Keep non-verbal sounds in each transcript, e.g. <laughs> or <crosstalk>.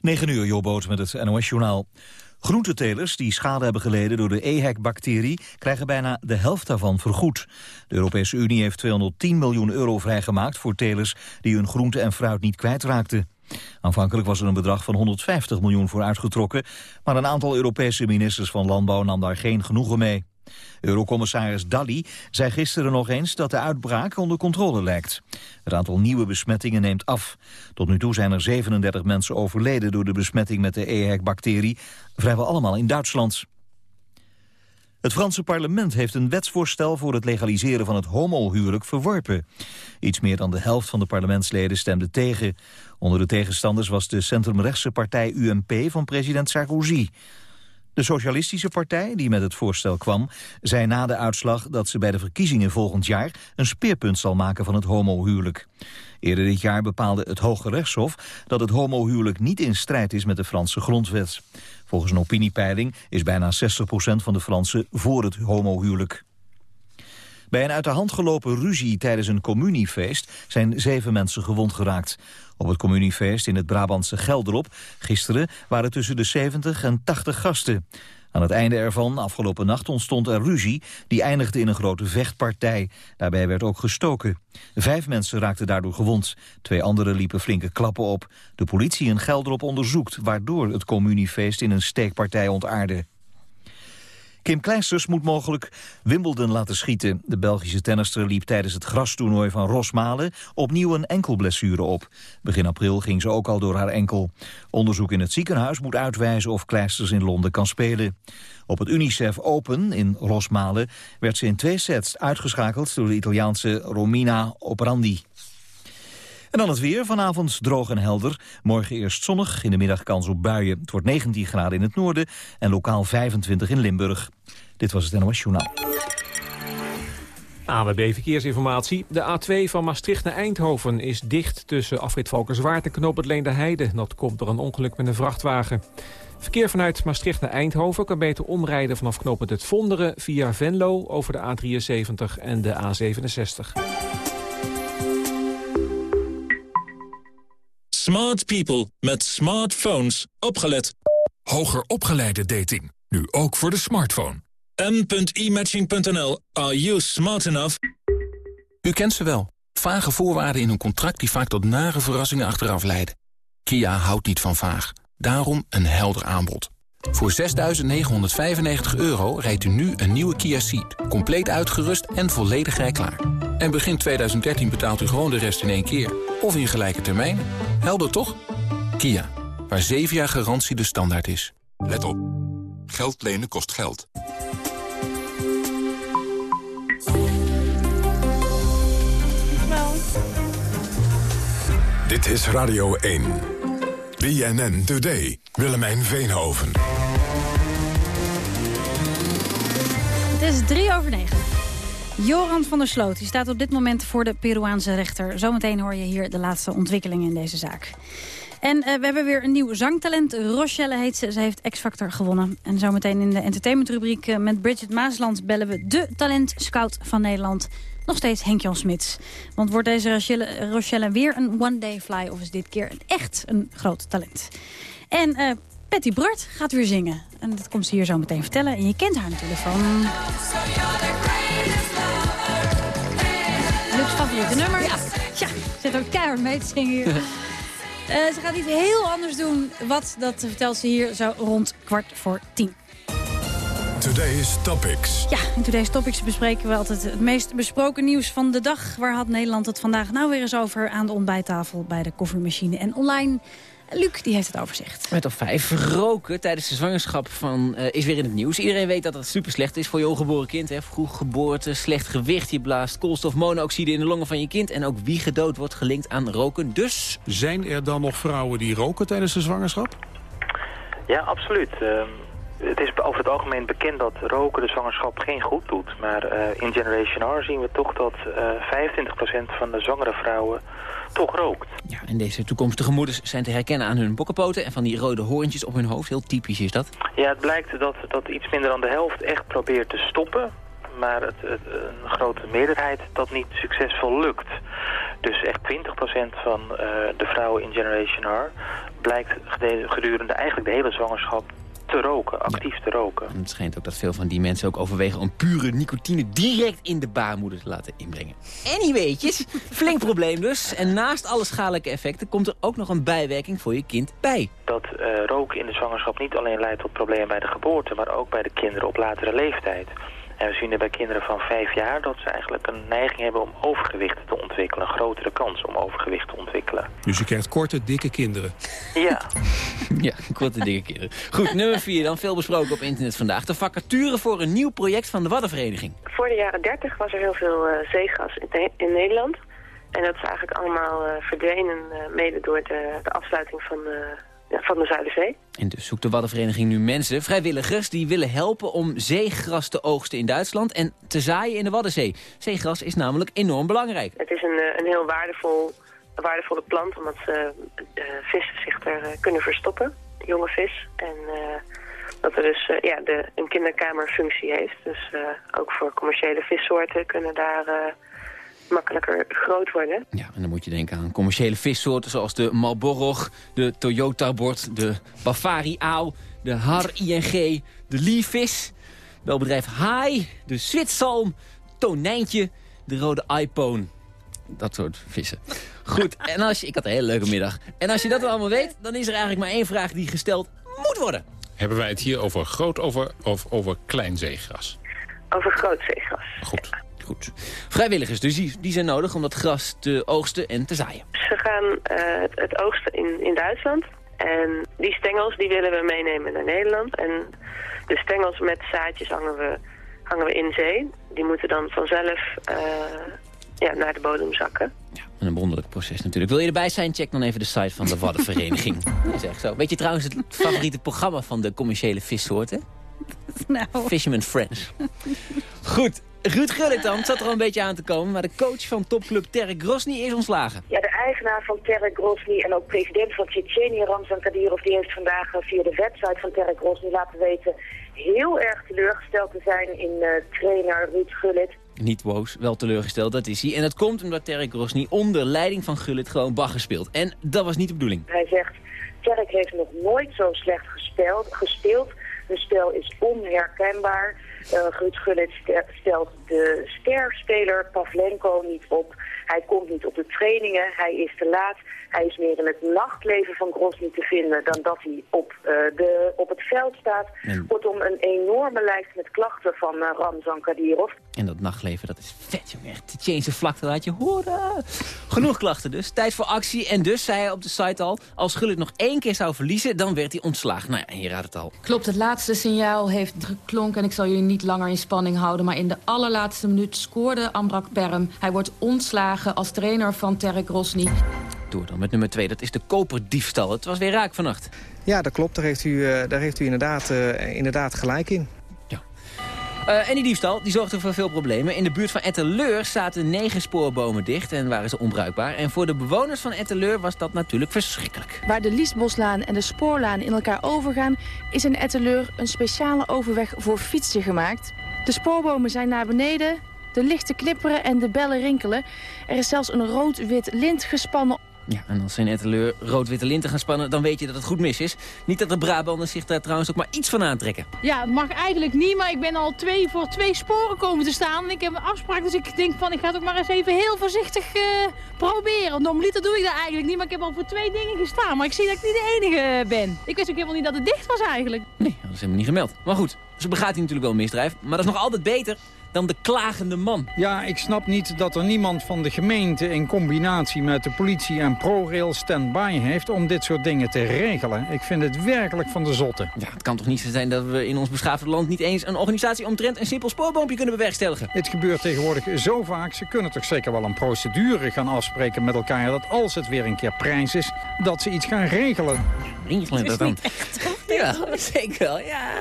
9 uur, Jobboot met het NOS-journaal. Groentetelers die schade hebben geleden door de EHEC-bacterie... krijgen bijna de helft daarvan vergoed. De Europese Unie heeft 210 miljoen euro vrijgemaakt... voor telers die hun groente en fruit niet kwijtraakten. Aanvankelijk was er een bedrag van 150 miljoen voor uitgetrokken... maar een aantal Europese ministers van Landbouw nam daar geen genoegen mee. Eurocommissaris Dalli zei gisteren nog eens dat de uitbraak onder controle lijkt. Het aantal nieuwe besmettingen neemt af. Tot nu toe zijn er 37 mensen overleden door de besmetting met de EHEC-bacterie, vrijwel allemaal in Duitsland. Het Franse parlement heeft een wetsvoorstel voor het legaliseren van het homohuwelijk verworpen. Iets meer dan de helft van de parlementsleden stemde tegen. Onder de tegenstanders was de centrumrechtse partij UMP van president Sarkozy. De Socialistische Partij, die met het voorstel kwam, zei na de uitslag dat ze bij de verkiezingen volgend jaar een speerpunt zal maken van het homohuwelijk. Eerder dit jaar bepaalde het Hoge Rechtshof dat het homohuwelijk niet in strijd is met de Franse grondwet. Volgens een opiniepeiling is bijna 60% van de Fransen voor het homohuwelijk. Bij een uit de hand gelopen ruzie tijdens een communiefeest zijn zeven mensen gewond geraakt. Op het communiefeest in het Brabantse Gelderop gisteren waren tussen de 70 en 80 gasten. Aan het einde ervan, afgelopen nacht, ontstond er ruzie... die eindigde in een grote vechtpartij. Daarbij werd ook gestoken. Vijf mensen raakten daardoor gewond. Twee anderen liepen flinke klappen op. De politie in Gelderop onderzoekt... waardoor het communiefeest in een steekpartij ontaarde. Kim Kleisters moet mogelijk Wimbledon laten schieten. De Belgische tennister liep tijdens het grastoernooi van Rosmalen opnieuw een enkelblessure op. Begin april ging ze ook al door haar enkel. Onderzoek in het ziekenhuis moet uitwijzen of Kleisters in Londen kan spelen. Op het Unicef Open in Rosmalen werd ze in twee sets uitgeschakeld door de Italiaanse Romina Operandi. En dan het weer. Vanavond droog en helder. Morgen eerst zonnig, in de middag kans op buien. Het wordt 19 graden in het noorden en lokaal 25 in Limburg. Dit was het NOS Journaal. AWB Verkeersinformatie. De A2 van Maastricht naar Eindhoven is dicht tussen afrit Valkenswaard en Knoop Leende Heide. Dat komt door een ongeluk met een vrachtwagen. Verkeer vanuit Maastricht naar Eindhoven kan beter omrijden vanaf knooppunt het Vonderen via Venlo over de A73 en de A67. Smart people met smartphones. Opgelet. Hoger opgeleide dating. Nu ook voor de smartphone. m.imatching.nl. Are you smart enough? U kent ze wel. Vage voorwaarden in een contract die vaak tot nare verrassingen achteraf leiden. Kia houdt niet van vaag. Daarom een helder aanbod. Voor 6.995 euro rijdt u nu een nieuwe Kia Ceed. Compleet uitgerust en volledig rijklaar. En begin 2013 betaalt u gewoon de rest in één keer. Of in gelijke termijn. Helder toch? Kia, waar 7 jaar garantie de standaard is. Let op. Geld lenen kost geld. Dit is Radio 1. BNN Today. Willemijn Veenhoven. Het is drie over negen. Joran van der Sloot die staat op dit moment voor de Peruaanse rechter. Zometeen hoor je hier de laatste ontwikkelingen in deze zaak. En uh, we hebben weer een nieuw zangtalent. Rochelle heet ze. Ze heeft X-Factor gewonnen. En zometeen in de entertainmentrubriek uh, met Bridget Maasland... bellen we de talent scout van Nederland. Nog steeds Henk-Jan Smits. Want wordt deze Rochelle, Rochelle weer een one-day fly... of is dit keer echt een groot talent? En uh, Patty Bart gaat weer zingen. En dat komt ze hier zo meteen vertellen. En je kent haar natuurlijk van... Lucs favoriete nummer. Ja, ja zit ook keihard mee te zingen hier. Uh, <laughs> ze gaat iets heel anders doen. Wat, dat vertelt ze hier zo rond kwart voor tien. Today's Topics. Ja, in Today's Topics bespreken we altijd het meest besproken nieuws van de dag. Waar had Nederland het vandaag nou weer eens over aan de ontbijttafel bij de koffiemachine en online? Luc, die heeft het overzicht. Met op vijf. Roken tijdens de zwangerschap van, uh, is weer in het nieuws. Iedereen weet dat dat super slecht is voor je ongeboren kind. Hè. Vroeg geboorte, slecht gewicht, je blaast koolstofmonoxide in de longen van je kind. En ook wie gedood wordt gelinkt aan roken. Dus... Zijn er dan nog vrouwen die roken tijdens de zwangerschap? Ja, absoluut. Uh, het is over het algemeen bekend dat roken de zwangerschap geen goed doet. Maar uh, in Generation R zien we toch dat uh, 25% van de zwangere vrouwen toch rookt. Ja, en deze toekomstige moeders zijn te herkennen aan hun bokkenpoten... en van die rode hoorntjes op hun hoofd. Heel typisch is dat. Ja, het blijkt dat, dat iets minder dan de helft echt probeert te stoppen maar het, het, een grote meerderheid dat niet succesvol lukt. Dus echt 20% van uh, de vrouwen in Generation R blijkt gedurende eigenlijk de hele zwangerschap te roken, actief te roken. het schijnt ook dat veel van die mensen ook overwegen om pure nicotine direct in de baarmoeder te laten inbrengen. Anyweetjes, <laughs> flink probleem dus. En naast alle schadelijke effecten komt er ook nog een bijwerking voor je kind bij. Dat uh, roken in de zwangerschap niet alleen leidt tot problemen bij de geboorte, maar ook bij de kinderen op latere leeftijd. En we zien er bij kinderen van vijf jaar dat ze eigenlijk een neiging hebben om overgewicht te ontwikkelen. Een grotere kans om overgewicht te ontwikkelen. Dus je krijgt korte, dikke kinderen. Ja. <laughs> ja, korte, dikke kinderen. Goed, nummer vier dan. Veel besproken op internet vandaag. De vacature voor een nieuw project van de Waddenvereniging. Voor de jaren 30 was er heel veel uh, zeegas in, in, Nederland. En dat is eigenlijk allemaal uh, verdwenen, uh, mede door de, de afsluiting van van de Zuiderzee. En dus zoekt de Waddenvereniging nu mensen, vrijwilligers... die willen helpen om zeegras te oogsten in Duitsland en te zaaien in de Waddenzee. Zeegras is namelijk enorm belangrijk. Het is een, een heel waardevol, waardevolle plant... omdat uh, vissen zich er uh, kunnen verstoppen, jonge vis. En dat er dus ja, de, een kinderkamerfunctie heeft. Dus ook voor commerciële vissoorten kunnen daar makkelijker groot worden. Ja, en dan moet je denken aan commerciële vissoorten zoals de Marlborog, de Toyota-bord, de Bafari-aal, de Har-ING, de Liefvis, belbedrijf Hai, de Zwitsalm, Tonijntje, de rode iPhone. Dat soort vissen. Goed, <laughs> en als je, ik had een hele leuke middag. En als je dat allemaal weet, dan is er eigenlijk maar één vraag die gesteld moet worden. Hebben wij het hier over groot over, of over klein zeegras? Over groot zeegras. Goed. Goed. Vrijwilligers, dus die, die zijn nodig om dat gras te oogsten en te zaaien. Ze gaan uh, het, het, oogsten in, in Duitsland. En die stengels die willen we meenemen naar Nederland. En de stengels met zaadjes hangen we, hangen we in zee. Die moeten dan vanzelf uh, ja, naar de bodem zakken. Ja, een wonderlijk proces natuurlijk. Wil je erbij zijn? Check dan even de site van de Waddenvereniging. <laughs> dat is echt zo. Weet je trouwens het favoriete programma van de commerciële vissoorten? <laughs> Nou. Fisherman Friends. Goed, Ruud Gullit zat er al een beetje aan te komen, maar de coach van topclub Terek Grosny is ontslagen. Ja, de eigenaar van Terek Grosny en ook president van Tsjetsjenië, Ramzan Kadyrov, die heeft vandaag eh, via de website van Terek Grosny laten weten heel erg teleurgesteld te zijn in uh, trainer Ruud Gullit. Niet woos, wel teleurgesteld, dat is hij. En dat komt omdat Terek Grosny onder leiding van Gullit gewoon bagger speelt. En dat was niet de bedoeling. Hij zegt, Terek heeft nog nooit zo slecht gespeeld. gespeeld. Het spel is onherkenbaar. Uh, Ruud Gullit stelt de sterspeler Pavlenko niet op. Hij komt niet op de trainingen, hij is te laat. Hij is meer in het nachtleven van Grosny te vinden dan dat hij op, uh, de, op het veld staat. En... Kortom, een enorme lijst met klachten van uh, Ramzan Kadyrov. En dat nachtleven, dat is vet, jongen. Echt, de change vlakte laat je horen. Genoeg klachten dus. Tijd voor actie. En dus, zei hij op de site al, als Gullit nog één keer zou verliezen, dan werd hij ontslagen. Nou ja, en je raadt het al. Klopt, het laatste signaal heeft geklonken. En ik zal jullie niet langer in spanning houden. Maar in de allerlaatste minuut scoorde Ambrak Perm. Hij wordt ontslagen als trainer van Terek Rosny. Door dan met nummer 2, dat is de koperdiefstal. Het was weer raak vannacht. Ja, dat klopt. Daar heeft u, uh, daar heeft u inderdaad, uh, inderdaad gelijk in. Ja. Uh, en die diefstal die zorgde voor veel problemen. In de buurt van Etteleur zaten negen spoorbomen dicht en waren ze onbruikbaar. En voor de bewoners van Etteleur was dat natuurlijk verschrikkelijk. Waar de Liesboslaan en de Spoorlaan in elkaar overgaan... is in Etteleur een speciale overweg voor fietsen gemaakt. De spoorbomen zijn naar beneden, de lichten knipperen en de bellen rinkelen. Er is zelfs een rood-wit lint gespannen ja, en als ze in Etteleur rood-witte linten gaan spannen... dan weet je dat het goed mis is. Niet dat de Brabanders zich daar trouwens ook maar iets van aantrekken. Ja, het mag eigenlijk niet, maar ik ben al twee voor twee sporen komen te staan. En ik heb een afspraak, dus ik denk van ik ga het ook maar eens even heel voorzichtig uh, proberen. Normaliter doe ik dat eigenlijk niet, maar ik heb al voor twee dingen gestaan. Maar ik zie dat ik niet de enige ben. Ik wist ook helemaal niet dat het dicht was eigenlijk. Nee, dat is helemaal niet gemeld. Maar goed, zo begaat hij natuurlijk wel een misdrijf. Maar dat is nog altijd beter dan de klagende man. Ja, ik snap niet dat er niemand van de gemeente in combinatie met de politie en ProRail stand-by heeft om dit soort dingen te regelen. Ik vind het werkelijk van de zotte. Ja, het kan toch niet zo zijn dat we in ons beschaafde land niet eens een organisatie omtrent een simpel spoorboompje kunnen bewerkstelligen. Het gebeurt tegenwoordig zo vaak. Ze kunnen toch zeker wel een procedure gaan afspreken met elkaar dat als het weer een keer prijs is, dat ze iets gaan regelen. Regelen dat dan? Ja, <laughs> zeker wel. Ja.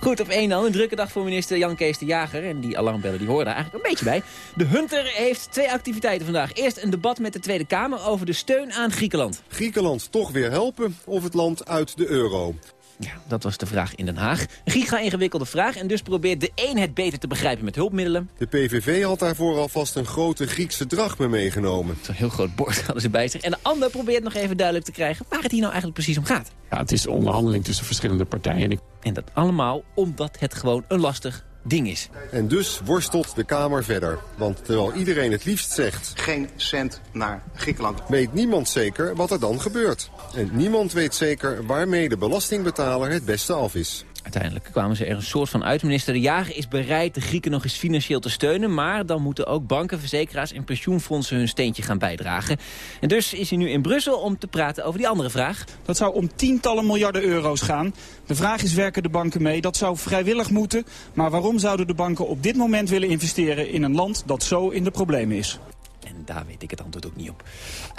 Goed, op één dan. Een drukke dag voor minister Jan Kees de Jager. En die alarmbellen die horen daar eigenlijk een beetje bij. De Hunter heeft twee activiteiten vandaag. Eerst een debat met de Tweede Kamer over de steun aan Griekenland. Griekenland toch weer helpen of het land uit de euro. Ja, dat was de vraag in Den Haag. Een giga ingewikkelde vraag en dus probeert de een het beter te begrijpen met hulpmiddelen. De PVV had daarvoor alvast een grote Griekse drachme meegenomen. Zo'n heel groot bord <laughs> hadden ze bij zich. En de ander probeert nog even duidelijk te krijgen waar het hier nou eigenlijk precies om gaat. Ja, het is onderhandeling tussen verschillende partijen. En dat allemaal omdat het gewoon een lastig ding is. En dus worstelt de Kamer verder. Want terwijl iedereen het liefst zegt... Geen cent naar Griekenland. Weet niemand zeker wat er dan gebeurt. En niemand weet zeker waarmee de belastingbetaler het beste af is. Uiteindelijk kwamen ze er een soort van uit. Minister De Jager is bereid de Grieken nog eens financieel te steunen... maar dan moeten ook banken, verzekeraars en pensioenfondsen hun steentje gaan bijdragen. En dus is hij nu in Brussel om te praten over die andere vraag. Dat zou om tientallen miljarden euro's gaan. De vraag is, werken de banken mee? Dat zou vrijwillig moeten. Maar waarom zouden de banken op dit moment willen investeren in een land dat zo in de problemen is? En daar weet ik het antwoord ook niet op.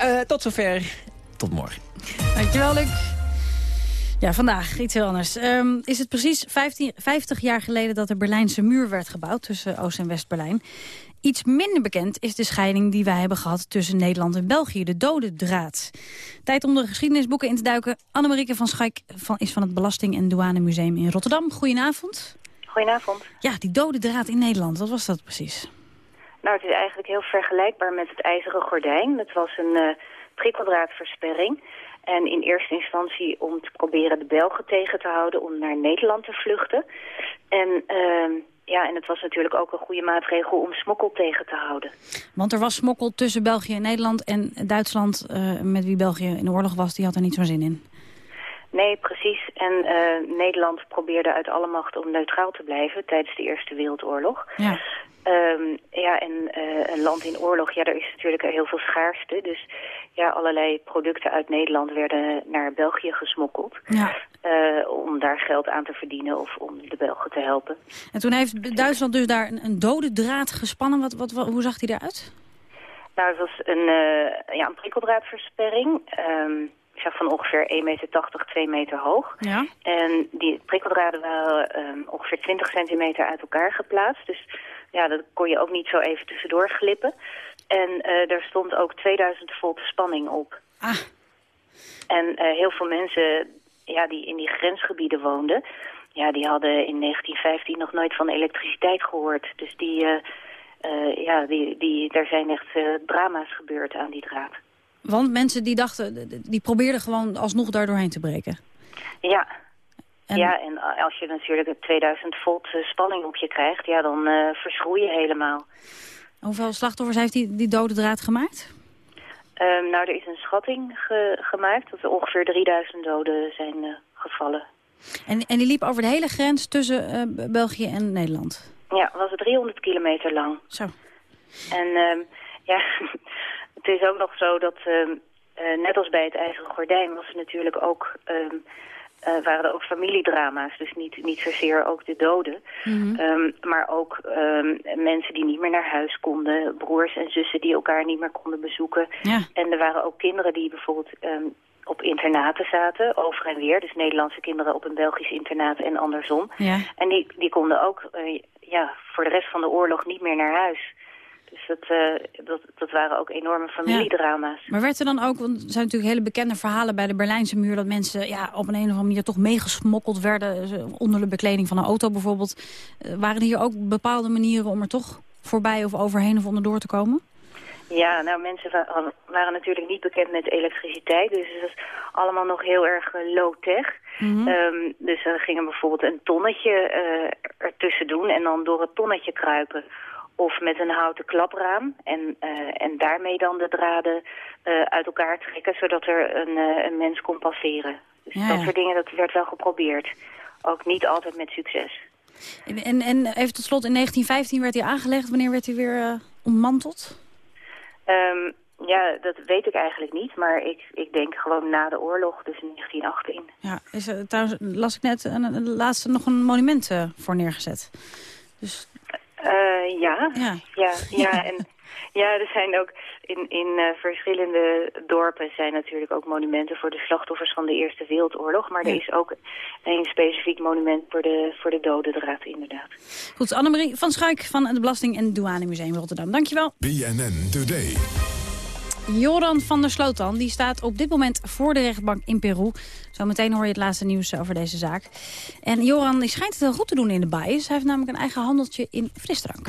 Uh, tot zover. Tot morgen. Dankjewel, Luc. Ja, vandaag iets heel anders. Um, is het precies 15, 50 jaar geleden dat de Berlijnse muur werd gebouwd tussen Oost- en West-Berlijn. Iets minder bekend is de scheiding die wij hebben gehad tussen Nederland en België, de dode draad. Tijd om de geschiedenisboeken in te duiken. Annemarieke van Schaik van, is van het Belasting- en Douanemuseum in Rotterdam. Goedenavond. Goedenavond. Ja, die dode draad in Nederland, wat was dat precies? Nou, het is eigenlijk heel vergelijkbaar met het ijzeren gordijn. Het was een uh, prikkeldraadversperring. En in eerste instantie om te proberen de Belgen tegen te houden om naar Nederland te vluchten. En, uh, ja, en het was natuurlijk ook een goede maatregel om smokkel tegen te houden. Want er was smokkel tussen België en Nederland en Duitsland, uh, met wie België in oorlog was, die had er niet zo'n zin in. Nee, precies. En uh, Nederland probeerde uit alle macht om neutraal te blijven tijdens de Eerste Wereldoorlog. Ja. Um, ja, en uh, een land in oorlog, ja, er is natuurlijk heel veel schaarste. Dus ja, allerlei producten uit Nederland werden naar België gesmokkeld. Ja. Uh, om daar geld aan te verdienen of om de Belgen te helpen. En toen heeft Duitsland dus daar een, een dode draad gespannen. Wat, wat, wat, hoe zag die eruit? Nou, het was een, uh, ja, een prikkeldraadversperring. Um, zeg van ongeveer 1,80 meter, 2 meter hoog. Ja. En die prikkeldraden waren um, ongeveer 20 centimeter uit elkaar geplaatst. Dus ja, dat kon je ook niet zo even tussendoor glippen. En uh, er stond ook 2000 volt spanning op. Ah. En uh, heel veel mensen ja, die in die grensgebieden woonden... Ja, die hadden in 1915 nog nooit van elektriciteit gehoord. Dus die, uh, ja, die, die, daar zijn echt drama's gebeurd aan die draad. Want mensen die dachten, die probeerden gewoon alsnog daar doorheen te breken. Ja. En... Ja, en als je natuurlijk een 2000 volt spanning op je krijgt, ja, dan uh, verschroei je helemaal. Hoeveel slachtoffers heeft die, die dode draad gemaakt? Um, nou, er is een schatting ge gemaakt dat er ongeveer 3000 doden zijn uh, gevallen. En, en die liep over de hele grens tussen uh, België en Nederland? Ja, was het 300 kilometer lang. Zo. En um, <laughs> ja... Het is ook nog zo dat, uh, net als bij het IJzeren Gordijn, was er natuurlijk ook, uh, uh, waren er ook familiedrama's. Dus niet, niet zozeer ook de doden, mm -hmm. maar ook mensen die niet meer naar huis konden. Broers en zussen die elkaar niet meer konden bezoeken. Ja. En er waren ook kinderen die bijvoorbeeld op internaten zaten, over en weer. Dus Nederlandse kinderen op een Belgisch internaat en andersom. Ja. En die, die konden ook ja, voor de rest van de oorlog niet meer naar huis. Dus dat, uh, dat, dat waren ook enorme familiedrama's. Ja. Maar werd er dan ook, want er zijn natuurlijk hele bekende verhalen bij de Berlijnse muur... dat mensen ja, op een, een of andere manier toch meegesmokkeld werden... onder de bekleding van een auto bijvoorbeeld. Uh, waren hier ook bepaalde manieren om er toch voorbij of overheen of onderdoor te komen? Ja, nou mensen wa waren natuurlijk niet bekend met elektriciteit. Dus het was allemaal nog heel erg low-tech. Mm -hmm. um, dus er gingen bijvoorbeeld een tonnetje ertussen doen en dan door het tonnetje kruipen of met een houten klapraam en, uh, en daarmee dan de draden uh, uit elkaar trekken, zodat er een, uh, een mens kon passeren. Dus ja, dat soort dingen, dat werd wel geprobeerd. Ook niet altijd met succes. En, en, en even tot slot, in 1915 werd hij aangelegd. Wanneer werd hij weer ontmanteld? Um, ja, dat weet ik eigenlijk niet, maar ik, ik denk gewoon na de oorlog, dus in 1918. Ja, is trouwens las ik net een, een, laatste nog een monument voor neergezet. Dus uh, ja. Ja. ja, ja, en <laughs> ja, er zijn ook in, in uh, verschillende dorpen zijn natuurlijk ook monumenten voor de slachtoffers van de Eerste Wereldoorlog. Maar Ja. er is ook een specifiek monument voor de, voor de dode draad, inderdaad. Goed, Annemarie van Schuik van het Belasting- en Douanemuseum Rotterdam. Dankjewel. BNN Today. Joran van der Sloot Die staat op dit moment voor de rechtbank in Peru. Zometeen hoor je het laatste nieuws over deze zaak. En Joran die schijnt het heel goed te doen in de bias. Hij heeft namelijk een eigen handeltje in frisdrank.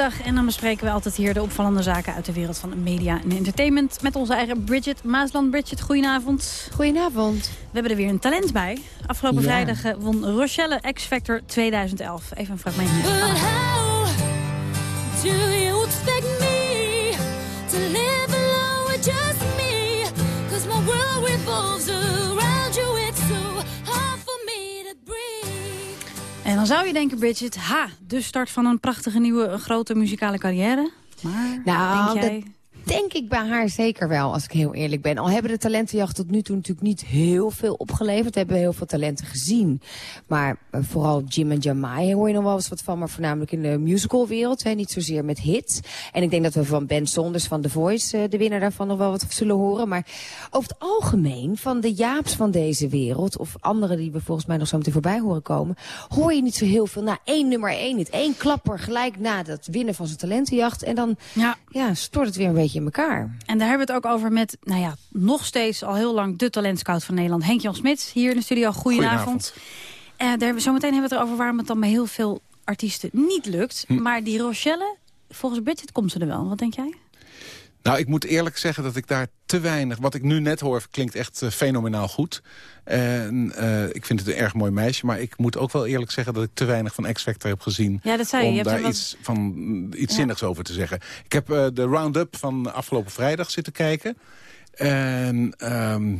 Dinsdag en dan bespreken we altijd hier de opvallende zaken uit de wereld van media en entertainment. Met onze eigen Bridget Maasland. Bridget, goedenavond. Goedenavond. We hebben er weer een talent bij. Afgelopen Ja. vrijdag eh, won Rochelle X Factor 2011. Even een fragmentje. Dan zou je denken, Bridget, ha, de start van een prachtige nieuwe grote muzikale carrière. Maar Nou, denk jij... dat denk ik bij haar zeker wel, als ik heel eerlijk ben. Al hebben de talentenjacht tot nu toe natuurlijk niet heel veel opgeleverd. We hebben heel veel talenten gezien. Maar eh, vooral Jim en Jamai hoor je nog wel eens wat van. Maar voornamelijk in de musicalwereld. hè, Niet zozeer met hits. En ik denk dat we van Ben Sonders van The Voice, eh, de winnaar daarvan, nog wel wat zullen horen. Maar over het algemeen, van de Jaaps van deze wereld... of andere die we volgens mij nog zo meteen voorbij horen komen... hoor je niet zo heel veel. Nou, één nummer één, het één klapper gelijk na dat winnen van zijn talentenjacht. En dan ja. stort het weer een beetje in elkaar. En daar hebben we het ook over met, nou ja, nog steeds al heel lang de talentscout van Nederland. Henk-Jan Smits, hier in de studio. Goedenavond. Goedenavond. Eh, daar, zometeen hebben we het erover waarom het dan bij heel veel artiesten niet lukt. Hm. Maar die Rochelle, volgens Bridget komt ze er wel. Wat denk jij? Nou, ik moet eerlijk zeggen dat ik daar te weinig... Wat ik nu net hoor klinkt echt eh, fenomenaal goed. En eh, ik vind het een erg mooi meisje. Maar ik moet ook wel eerlijk zeggen dat ik te weinig van X-Factor heb gezien... Ja, dat zei je. om Je daar wat- iets, van, iets Ja. zinnigs over te zeggen. Ik heb eh, de round-up van afgelopen vrijdag zitten kijken. En... ehm,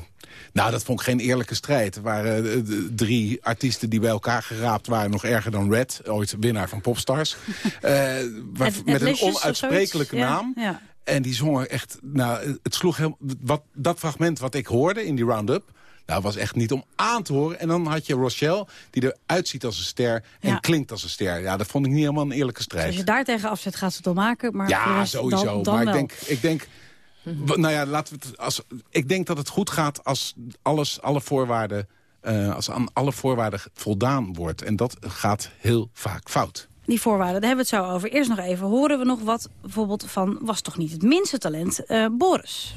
nou, dat vond ik geen eerlijke strijd. Er waren drie artiesten die bij elkaar geraapt waren. Nog erger dan Red, ooit winnaar van Popstars. <laughs> Waar- Het- met een onuitsprekelijke? Ja, naam. ja. En die zongen echt... Nou, het sloeg heel, wat, dat fragment wat ik hoorde in die round-up... Nou, was echt niet om aan te horen. En dan had je Rochelle, die eruit ziet als een ster... en Ja. klinkt als een ster. Ja, dat vond ik niet helemaal een eerlijke Dus strijd. als je daar tegen afzet, gaat ze het wel maken. Maar Ja, sowieso. Dan, dan maar wel. ik denk, ik denk nou ja, laten we het als. Ik denk dat het goed gaat als alles, alle voorwaarden, eh, als aan alle voorwaarden voldaan wordt. En dat gaat heel vaak fout. Die voorwaarden, daar hebben we het zo over. Eerst nog even, horen we nog wat bijvoorbeeld van... was toch niet het minste talent, eh, Boris.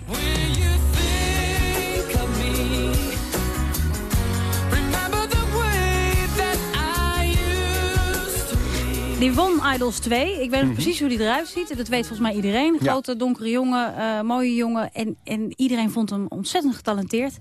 Die won Idols 2. Ik weet nog precies hoe die eruit ziet. Dat weet volgens mij iedereen. Ja. Grote, donkere jongen, eh, mooie jongen. En, en iedereen vond hem ontzettend getalenteerd.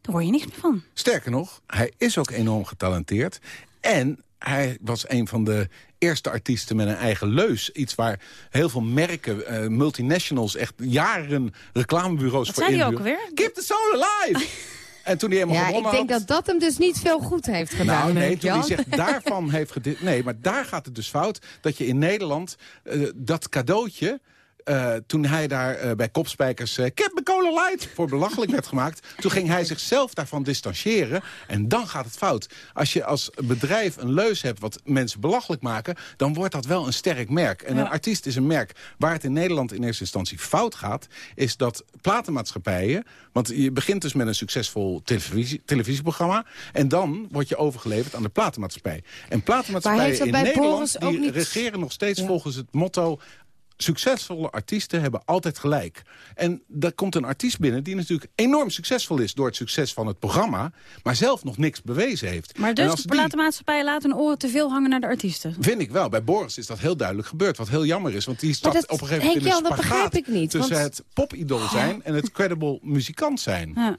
Daar hoor je niks meer van. Sterker nog, hij is ook enorm getalenteerd. En hij was een van de eerste artiesten met een eigen leus. Iets waar heel veel merken, eh, multinationals, echt jaren reclamebureaus Wat voor zei hij ook alweer? Keep the soul alive! <laughs> en toen hij helemaal Ja, ik denk had... dat dat hem dus niet veel goed heeft gedaan. Nou, nee, toen hij zich daarvan heeft Nee, maar daar gaat het dus fout. Dat je in Nederland eh, dat cadeautje... eh, toen hij daar eh, bij Kopspijkers uh, Kip me Cola Light voor belachelijk werd gemaakt... toen ging hij zichzelf daarvan distancieren. En dan gaat het fout. Als je als bedrijf een leus hebt wat mensen belachelijk maken... dan wordt dat wel een sterk merk. En Ja. een artiest is een merk. Waar het in Nederland in eerste instantie fout gaat... is dat platenmaatschappijen... want je begint dus met een succesvol televisie, televisieprogramma... en dan word je overgeleverd aan de platenmaatschappij. En platenmaatschappijen in Nederland... Boris die niet- regeren nog steeds Ja. volgens het motto... Succesvolle artiesten hebben altijd gelijk. En daar komt een artiest binnen die natuurlijk enorm succesvol is... door het succes van het programma, maar zelf nog niks bewezen heeft. Maar dus als de laten hun oren te veel hangen naar de artiesten. Vind ik wel. Bij Boris is dat heel duidelijk gebeurd. Wat heel jammer is. Want die staat dat- op een gegeven moment Henk in een Jan, dat begrijp ik niet, tussen want- het popidool zijn en het credible muzikant zijn. Ja.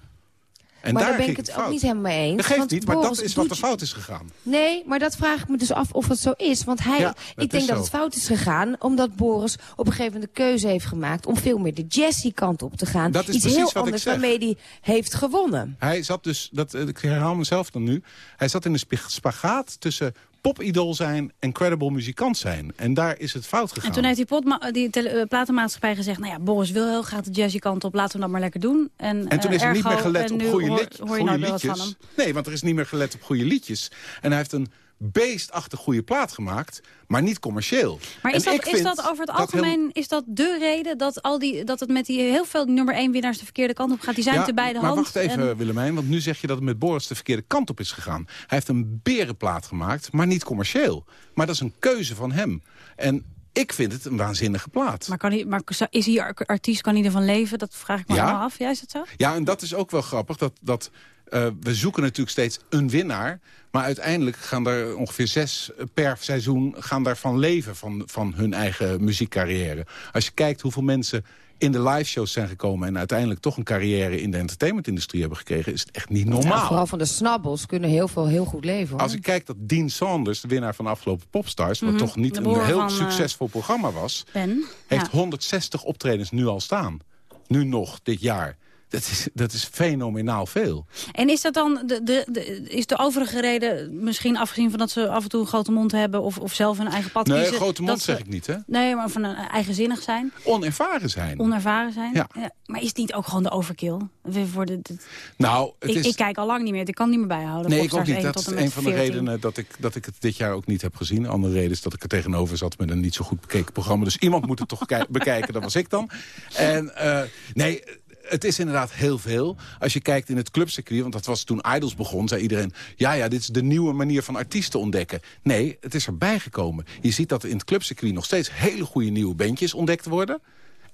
En maar daar daar ben ik het fout. ook niet helemaal mee eens. Dat geeft niet, maar Boris dat is wat er fout is gegaan. Nee, maar dat vraag ik me dus af of het zo is. Want hij, Ja, ik denk dat zo. het fout is gegaan... omdat Boris op een gegeven moment de keuze heeft gemaakt... om veel meer de jazzy kant op te gaan. Dat is Iets heel anders waarmee hij heeft gewonnen. Hij zat dus, dat, eh, ik herhaal mezelf dan nu... hij zat in een spa- spagaat tussen popidool zijn en credible muzikant zijn. En daar is het fout gegaan. En toen heeft die, potma- die tele- eh, platenmaatschappij gezegd... nou ja, Boris wil heel graag de jazzy kant op, laten we dat maar lekker doen. En, En toen eh, is er niet meer gelet op goede, van liedjes. hem. Nee, want er is niet meer gelet op goede liedjes. En hij heeft een beestachtig goede plaat gemaakt, maar niet commercieel. Maar is En dat, is dat over het dat heel- algemeen is dat de reden dat, al die, dat het met die heel veel nummer 1 winnaars de verkeerde kant op gaat? Die zijn Ja, te beide maar hand. wacht even, en- Willemijn, want nu zeg je dat het met Boris de verkeerde kant op is gegaan. Hij heeft een berenplaat gemaakt, maar niet commercieel. Maar dat is een keuze van hem. En ik vind het een waanzinnige plaat. Maar, kan hij, maar is hij ar- artiest, kan hij ervan leven? Dat vraag ik me Ja. af. Ja, is dat zo? Ja, en dat is ook wel grappig. Dat, dat, eh, we zoeken natuurlijk steeds een winnaar. Maar uiteindelijk gaan er ongeveer zes per seizoen gaan daarvan leven van, van hun eigen muziekcarrière. Als je kijkt hoeveel mensen in de liveshows zijn gekomen... en uiteindelijk toch een carrière in de entertainmentindustrie hebben gekregen... is het echt niet Ja, normaal. vooral van de snabbels kunnen heel veel heel goed leven. Hoor. Als ik kijk dat Dean Saunders, de winnaar van de afgelopen Popstars... wat Mhm, toch niet een heel van, eh, succesvol programma was... Ben. heeft Ja. 160 optredens nu al staan. Nu nog, dit jaar. Dat is, dat is fenomenaal veel. En is dat dan de, de, de, is de overige reden, misschien afgezien van dat ze af en toe een grote mond hebben... of, of zelf een eigen pad Nee, kiezen? grote mond ze- zeg ik niet, hè? Nee, maar van een eigenzinnig zijn, Onervaren zijn. onervaren zijn. Ja. Maar is het niet ook gewoon de overkill? We worden, dit- nou, het ik, is... ik kijk al lang niet meer, ik kan niet meer bijhouden. Nee, ik ook niet. 1 Dat is een van de 14. redenen dat ik, dat ik het dit jaar ook niet heb gezien. Een andere reden is dat ik er tegenover zat met een niet zo goed bekeken programma. Dus iemand moet het toch <laughs> bekijken, dat was ik dan. En eh, nee, het is inderdaad heel veel. Als je kijkt in het clubcircuit, want dat was toen Idols begon... zei iedereen, ja, ja, dit is de nieuwe manier van artiesten ontdekken. Nee, het is erbij gekomen. Je ziet dat in het clubcircuit nog steeds hele goede nieuwe bandjes ontdekt worden.